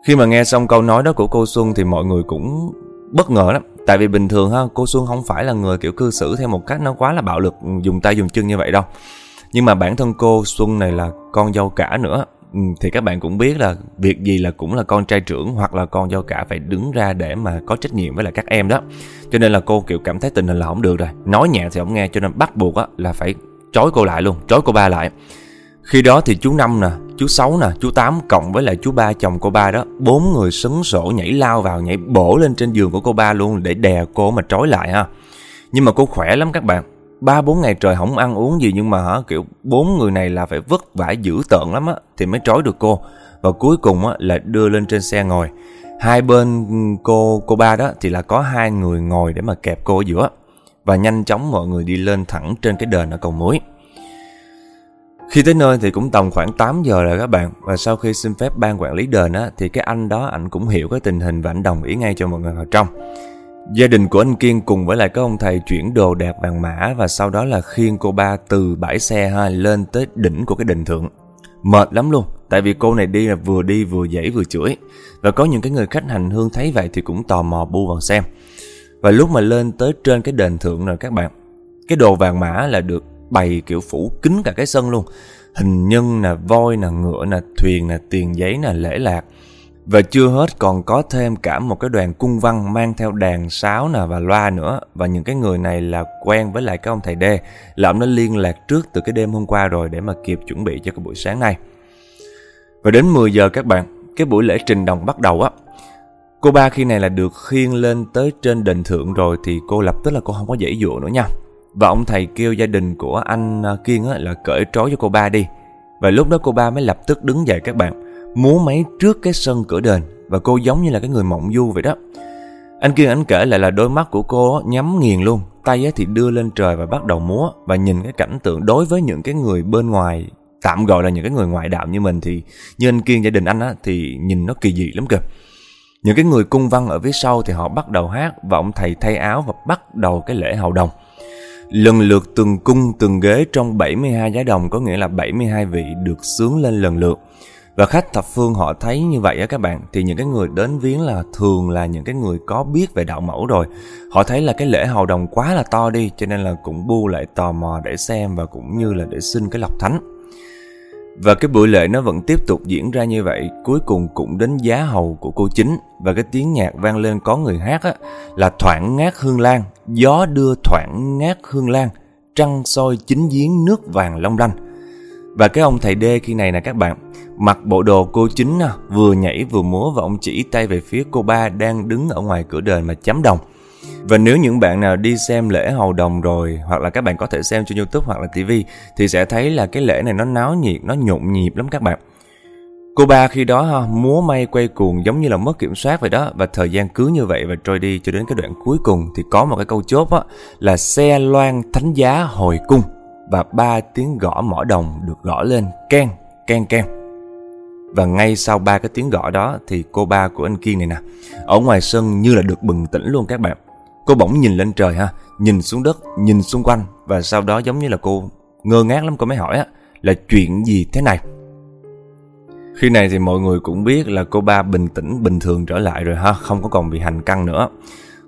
Khi mà nghe xong câu nói đó của cô Xuân Thì mọi người cũng bất ngờ lắm. Tại vì bình thường ha cô Xuân không phải là người kiểu cư xử theo một cách nó quá là bạo lực dùng tay dùng chân như vậy đâu. Nhưng mà bản thân cô Xuân này là con dâu cả nữa ừ, thì các bạn cũng biết là việc gì là cũng là con trai trưởng hoặc là con dâu cả phải đứng ra để mà có trách nhiệm với lại các em đó. Cho nên là cô kiểu cảm thấy tình hình là không được rồi. Nói nhẹ thì không nghe cho nên bắt buộc á là phải trói cô lại luôn, trói cô ba lại. Khi đó thì chú Năm nè, chú Sáu nè, chú Tám cộng với lại chú ba chồng cô ba đó, bốn người sấn sổ nhảy lao vào, nhảy bổ lên trên giường của cô ba luôn để đè cô mà trói lại ha. Nhưng mà cô khỏe lắm các bạn. Ba bốn ngày trời không ăn uống gì nhưng mà hả kiểu bốn người này là phải vất vả dữ tợn lắm á thì mới trói được cô. Và cuối cùng á là đưa lên trên xe ngồi. Hai bên cô cô ba đó thì là có hai người ngồi để mà kẹp cô ở giữa. Và nhanh chóng mọi người đi lên thẳng trên cái đền ở cầu muối. Khi tới nơi thì cũng tầm khoảng 8 giờ rồi các bạn. Và sau khi xin phép ban quản lý đền á, Thì cái anh đó anh cũng hiểu cái tình hình Và anh đồng ý ngay cho mọi người vào trong. Gia đình của anh Kiên cùng với lại các ông thầy chuyển đồ đẹp vàng mã Và sau đó là khiêng cô ba từ bãi xe ha, lên tới đỉnh của cái đình thượng. Mệt lắm luôn, Tại vì cô này đi là vừa đi vừa dãy vừa chửi. Và có những cái người khách hành hương thấy vậy thì cũng tò mò bu vào xem. Và lúc mà lên tới trên cái đền thượng rồi các bạn, Cái đồ vàng mã là được bày kiểu phủ kín cả cái sân luôn. Hình nhân nè, voi nè, ngựa nè, thuyền nè, tiền giấy nè, lễ lạc. Và chưa hết còn có thêm cả một cái đoàn cung văn mang theo đàn sáo nè và loa nữa. Và những cái người này là quen với lại cái ông thầy đê là ông đã liên lạc trước từ cái đêm hôm qua rồi để mà kịp chuẩn bị cho cái buổi sáng nay. Và đến 10 giờ các bạn, cái buổi lễ trình đồng bắt đầu á. Cô ba khi này là được khiêng lên tới trên đền thượng rồi thì cô lập tức là cô không có dễ dụa nữa nha và ông thầy kêu gia đình của anh à, Kiên là cởi trói cho cô ba đi. Và lúc đó cô ba mới lập tức đứng dậy các bạn, Múa máy trước cái sân cửa đền. Và cô giống như là cái người mộng du vậy đó. Anh Kiên, anh kể lại là đôi mắt của cô nhắm nghiền luôn. Tay thì đưa lên trời và bắt đầu múa. Và nhìn cái cảnh tượng đối với những cái người bên ngoài, Tạm gọi là những cái người ngoại đạo như mình Thì như anh Kiên, gia đình anh á, Thì nhìn nó kỳ dị lắm kìa. Những cái người cung văn ở phía sau thì họ bắt đầu hát và ông thầy thay áo và bắt đầu cái lễ hầu đồng. Lần lượt từng cung từng ghế trong 72 giá đồng, có nghĩa là 72 vị được sướng lên lần lượt. Và khách thập phương họ thấy như vậy á các bạn, Thì những cái người đến viếng là thường là những cái người có biết về đạo mẫu rồi Họ thấy là cái lễ hầu đồng quá là to đi, Cho nên là cũng bu lại tò mò để xem và cũng như là để xin cái lọc thánh và cái buổi lễ nó vẫn tiếp tục diễn ra như vậy. Cuối cùng cũng đến giá hầu của cô chính. Và cái tiếng nhạc vang lên có người hát á, Là thoảng ngát hương lan. Gió đưa thoảng ngát hương lan Trăng soi chính giếng nước vàng long lanh. Và cái ông thầy đê khi này nè các bạn Mặc bộ đồ cô chính Vừa nhảy vừa múa và ông chỉ tay về phía cô ba Đang đứng ở ngoài cửa đền mà chấm đồng và nếu những bạn nào đi xem lễ hầu đồng rồi hoặc là các bạn có thể xem trên YouTube hoặc là TV thì sẽ thấy là cái lễ này nó náo nhiệt, nó nhộn nhịp lắm các bạn. Cô ba khi đó ha, múa may quay cuồng giống như là mất kiểm soát vậy đó. Và thời gian cứ như vậy và trôi đi cho đến cái đoạn cuối cùng thì có một cái câu chốt á là xe loan thánh giá hồi cung. Và ba tiếng gõ mỏ đồng được gõ lên ken ken ken và ngay sau ba cái tiếng gõ đó thì cô ba của anh Kiên này nè ở ngoài sân như là được bừng tỉnh luôn các bạn. Cô bỗng nhìn lên trời ha, nhìn xuống đất, nhìn xung quanh và sau đó giống như là cô ngơ ngác lắm cô mới hỏi á là chuyện gì thế này. Khi này thì mọi người cũng biết là cô ba bình tĩnh bình thường trở lại rồi ha, không có còn bị hành căng nữa.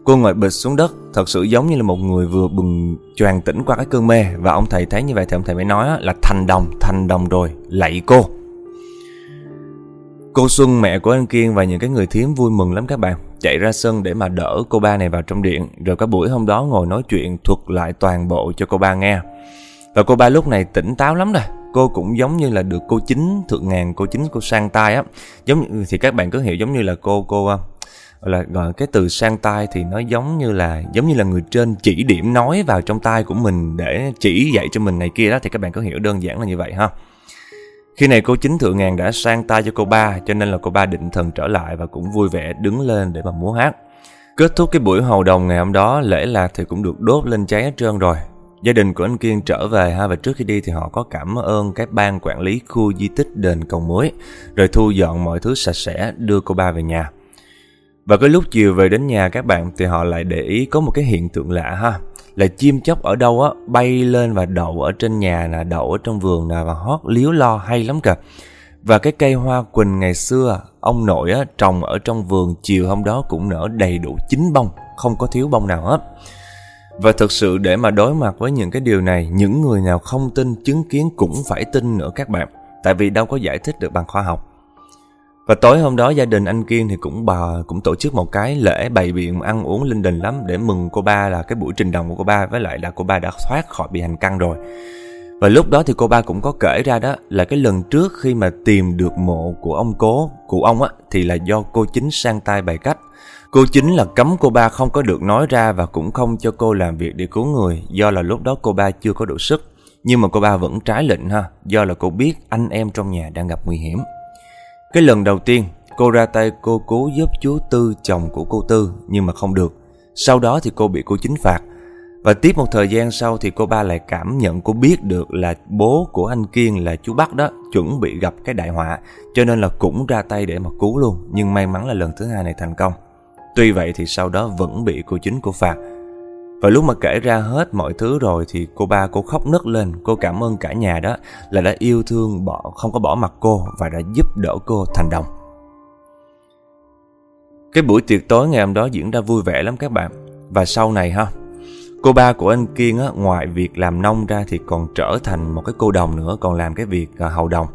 Cô ngồi bịch xuống đất, thật sự giống như là một người vừa bừng choàng tỉnh qua cái cơn mê và ông thầy thấy như vậy thì ông thầy mới nói là thành đồng, thành đồng rồi, lạy cô. Cô Xuân mẹ của anh Kiên và những cái người thiếm vui mừng lắm các bạn Chạy ra sân để mà đỡ cô ba này vào trong điện. Rồi cả buổi hôm đó ngồi nói chuyện thuật lại toàn bộ cho cô ba nghe. Và cô ba lúc này tỉnh táo lắm rồi. Cô cũng giống như là được cô chính, thượng ngàn, Cô chính, cô sang tay á. Giống Thì các bạn cứ hiểu giống như là cô cô ờ, gọi là, gọi cái từ sang tay thì nó giống như là, giống như là người trên chỉ điểm nói vào trong tay của mình để chỉ dạy cho mình này kia đó, thì các bạn có hiểu đơn giản là như vậy ha khi này cô chính thượng ngàn đã sang tay cho cô ba cho nên là cô ba định thần trở lại và cũng vui vẻ đứng lên để mà múa hát. Kết thúc cái buổi hầu đồng ngày hôm đó, lễ lạc thì cũng được đốt lên cháy hết trơn rồi. Gia đình của anh Kiên trở về ha và trước khi đi thì họ có cảm ơn cái ban quản lý khu di tích đền Cầu Muối rồi thu dọn mọi thứ sạch sẽ đưa cô ba về nhà. Và cái lúc chiều về đến nhà các bạn thì họ lại để ý có một cái hiện tượng lạ ha. Là chim chóc ở đâu á bay lên và đậu ở trên nhà nè, đậu ở trong vườn nè và hót líu lo hay lắm kìa. Và cái cây hoa quỳnh ngày xưa ông nội á, trồng ở trong vườn chiều hôm đó cũng nở đầy đủ chín bông, không có thiếu bông nào hết. Và thực sự để mà đối mặt với những cái điều này, những người nào không tin chứng kiến cũng phải tin nữa các bạn. Tại vì đâu có giải thích được bằng khoa học. Và tối hôm đó gia đình anh Kiên thì cũng bà cũng tổ chức một cái lễ bày biện ăn uống linh đình lắm để mừng cô ba là cái buổi trình đồng của cô ba với lại là cô ba đã thoát khỏi bị hành căng rồi. Và lúc đó thì cô ba cũng có kể ra đó là cái lần trước khi mà tìm được mộ của ông cố, cụ ông á thì là do cô chính sang tay bày cách. Cô chính là cấm cô ba không có được nói ra và cũng không cho cô làm việc để cứu người do là lúc đó cô ba chưa có đủ sức. Nhưng mà cô ba vẫn trái lệnh ha, do là cô biết anh em trong nhà đang gặp nguy hiểm. Cái lần đầu tiên, cô ra tay cô cố giúp chú Tư chồng của cô Tư nhưng mà không được. Sau đó thì cô bị cô chính phạt. Và tiếp một thời gian sau thì cô ba lại cảm nhận cô biết được là bố của anh Kiên là chú Bắc đó chuẩn bị gặp cái đại họa cho nên là cũng ra tay để mà cứu luôn nhưng may mắn là lần thứ hai này thành công. Tuy vậy thì sau đó vẫn bị cô chính cô phạt. Và lúc mà kể ra hết mọi thứ rồi thì cô ba cô khóc nức lên, cô cảm ơn cả nhà đó là đã yêu thương bỏ không có bỏ mặt cô và đã giúp đỡ cô thành đồng. Cái buổi tiệc tối ngày hôm đó diễn ra vui vẻ lắm các bạn. Và sau này ha, cô ba của anh Kiên á, ngoài việc làm nông ra thì còn trở thành một cái cô đồng nữa, còn làm cái việc à, hầu đồng.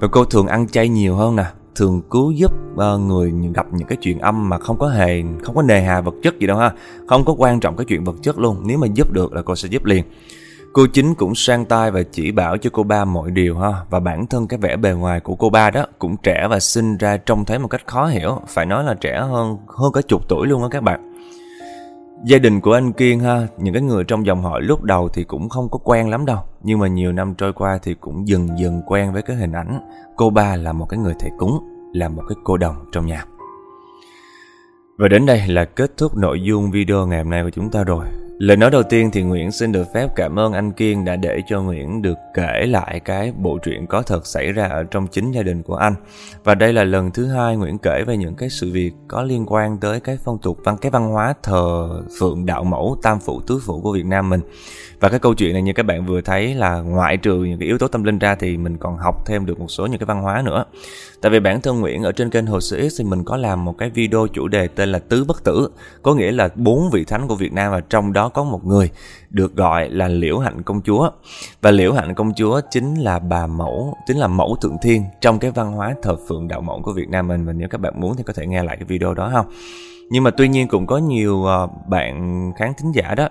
Và cô thường ăn chay nhiều hơn nè, thường cứu giúp uh, người gặp những cái chuyện âm mà không có hề không có nề hà vật chất gì đâu ha. Không có quan trọng cái chuyện vật chất luôn. Nếu mà giúp được là cô sẽ giúp liền. Cô chính cũng sang tay và chỉ bảo cho cô ba mọi điều ha. Và bản thân cái vẻ bề ngoài của cô ba đó cũng trẻ và sinh ra trông thấy một cách khó hiểu. Phải nói là trẻ hơn hơn cả chục tuổi luôn á các bạn. Gia đình của anh Kiên ha, những cái người trong dòng họ lúc đầu thì cũng không có quen lắm đâu. Nhưng mà nhiều năm trôi qua thì cũng dần dần quen với cái hình ảnh cô ba là một cái người thầy cúng, là một cái cô đồng trong nhà. Và đến đây là kết thúc nội dung video ngày hôm nay của chúng ta rồi. Lời nói đầu tiên thì Nguyễn xin được phép cảm ơn anh Kiên đã để cho Nguyễn được kể lại cái bộ truyện có thật xảy ra ở trong chính gia đình của anh. Và đây là lần thứ hai Nguyễn kể về những cái sự việc có liên quan tới cái phong tục văn, cái văn hóa thờ phượng đạo mẫu, tam phụ tứ phụ của Việt Nam mình. Và cái câu chuyện này như các bạn vừa thấy là ngoại trừ những cái yếu tố tâm linh ra thì mình còn học thêm được một số những cái văn hóa nữa. Tại vì bản thân Nguyễn ở trên kênh Hồ Sơ X thì mình có làm một cái video chủ đề tên là Tứ Bất Tử, có nghĩa là bốn vị thánh của Việt Nam và trong đó có một người được gọi là Liễu Hạnh Công Chúa. Và Liễu Hạnh Công Chúa chính là bà mẫu, chính là mẫu thượng thiên trong cái văn hóa thờ phượng đạo mẫu của Việt Nam mình. Và nếu các bạn muốn thì có thể nghe lại cái video đó không? Nhưng mà tuy nhiên cũng có nhiều ờ, bạn khán thính giả đó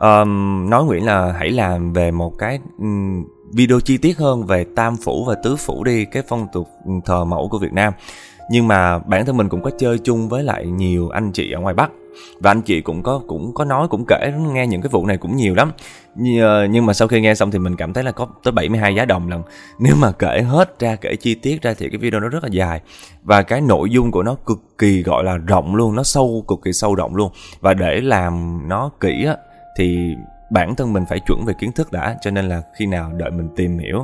um, nói Nguyễn là hãy làm về một cái um, video chi tiết hơn về tam phủ và tứ phủ đi cái phong tục thờ mẫu của Việt Nam. Nhưng mà bản thân mình cũng có chơi chung với lại nhiều anh chị ở ngoài Bắc. Và anh chị cũng có cũng có nói cũng kể nghe những cái vụ này cũng nhiều lắm. Ờ, nhưng mà sau khi nghe xong thì mình cảm thấy là có tới 72 giá đồng lần nếu mà kể hết ra kể chi tiết ra thì cái video nó rất là dài. Và cái nội dung của nó cực kỳ gọi là rộng luôn nó sâu cực kỳ sâu rộng luôn. Và để làm nó kỹ á thì bản thân mình phải chuẩn về kiến thức đã cho nên là khi nào đợi mình tìm hiểu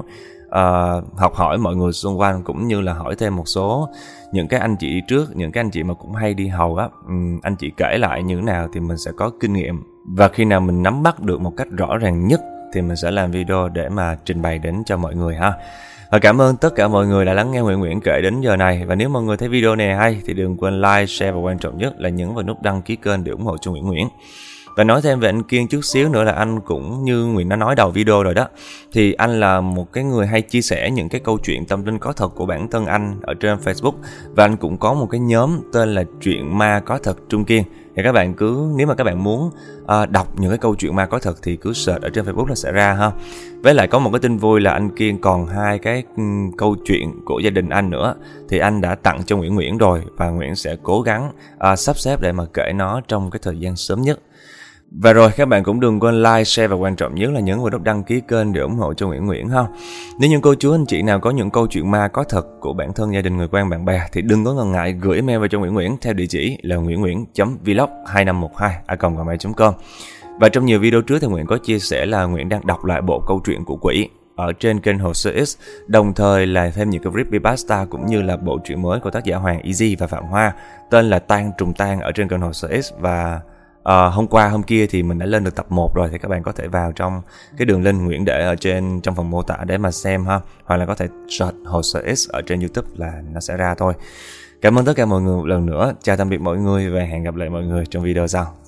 uh, học hỏi mọi người xung quanh cũng như là hỏi thêm một số những cái anh chị đi trước những cái anh chị mà cũng hay đi hầu á um, anh chị kể lại như thế nào thì mình sẽ có kinh nghiệm. Và khi nào mình nắm bắt được một cách rõ ràng nhất thì mình sẽ làm video để mà trình bày đến cho mọi người ha. Và cảm ơn tất cả mọi người đã lắng nghe Nguyễn Nguyễn kể đến giờ này. Và nếu mọi người thấy video này hay thì đừng quên like, share và quan trọng nhất là nhấn vào nút đăng ký kênh để ủng hộ cho Nguyễn Nguyễn. Và nói thêm về anh Kiên chút xíu nữa là anh cũng như Nguyễn đã nói đầu video rồi đó Thì anh là một cái người hay chia sẻ những cái câu chuyện tâm linh có thật của bản thân anh ở trên Facebook Và anh cũng có một cái nhóm tên là Chuyện Ma Có Thật Trung Kiên thì các bạn cứ nếu mà các bạn muốn uh, đọc những cái câu chuyện ma có thật thì cứ search ở trên Facebook là sẽ ra ha. Với lại có một cái tin vui là anh Kiên còn hai cái um, câu chuyện của gia đình anh nữa thì anh đã tặng cho Nguyễn Nguyễn rồi và Nguyễn sẽ cố gắng uh, sắp xếp để mà kể nó trong cái thời gian sớm nhất. Và rồi các bạn cũng đừng quên like, share và quan trọng nhất là nhấn vào nút đăng ký kênh để ủng hộ cho Nguyễn Nguyễn ha. Nếu những cô chú anh chị nào có những câu chuyện ma có thật của bản thân gia đình người quen bạn bè thì đừng có ngần ngại gửi email vào cho Nguyễn Nguyễn theo địa chỉ là nguyễnnguyễn.vlog2512a.gmail.com Và trong nhiều video trước thì Nguyễn có chia sẻ là Nguyễn đang đọc lại bộ câu chuyện của quỷ ở trên kênh Hồ Sơ X, đồng thời là thêm những cái creepypasta cũng như là bộ truyện mới của tác giả Hoàng Easy và Phạm Hoa tên là Tan Trùng Tan ở trên kênh Hồ Sơ X và uh, hôm qua hôm kia thì mình đã lên được tập 1 rồi thì các bạn có thể vào trong cái đường link Nguyễn để ở trên trong phần mô tả để mà xem ha hoặc là có thể search Hồ Sơ X ở trên YouTube là nó sẽ ra thôi. Cảm ơn tất cả mọi người một lần nữa. Chào tạm biệt mọi người và hẹn gặp lại mọi người trong video sau.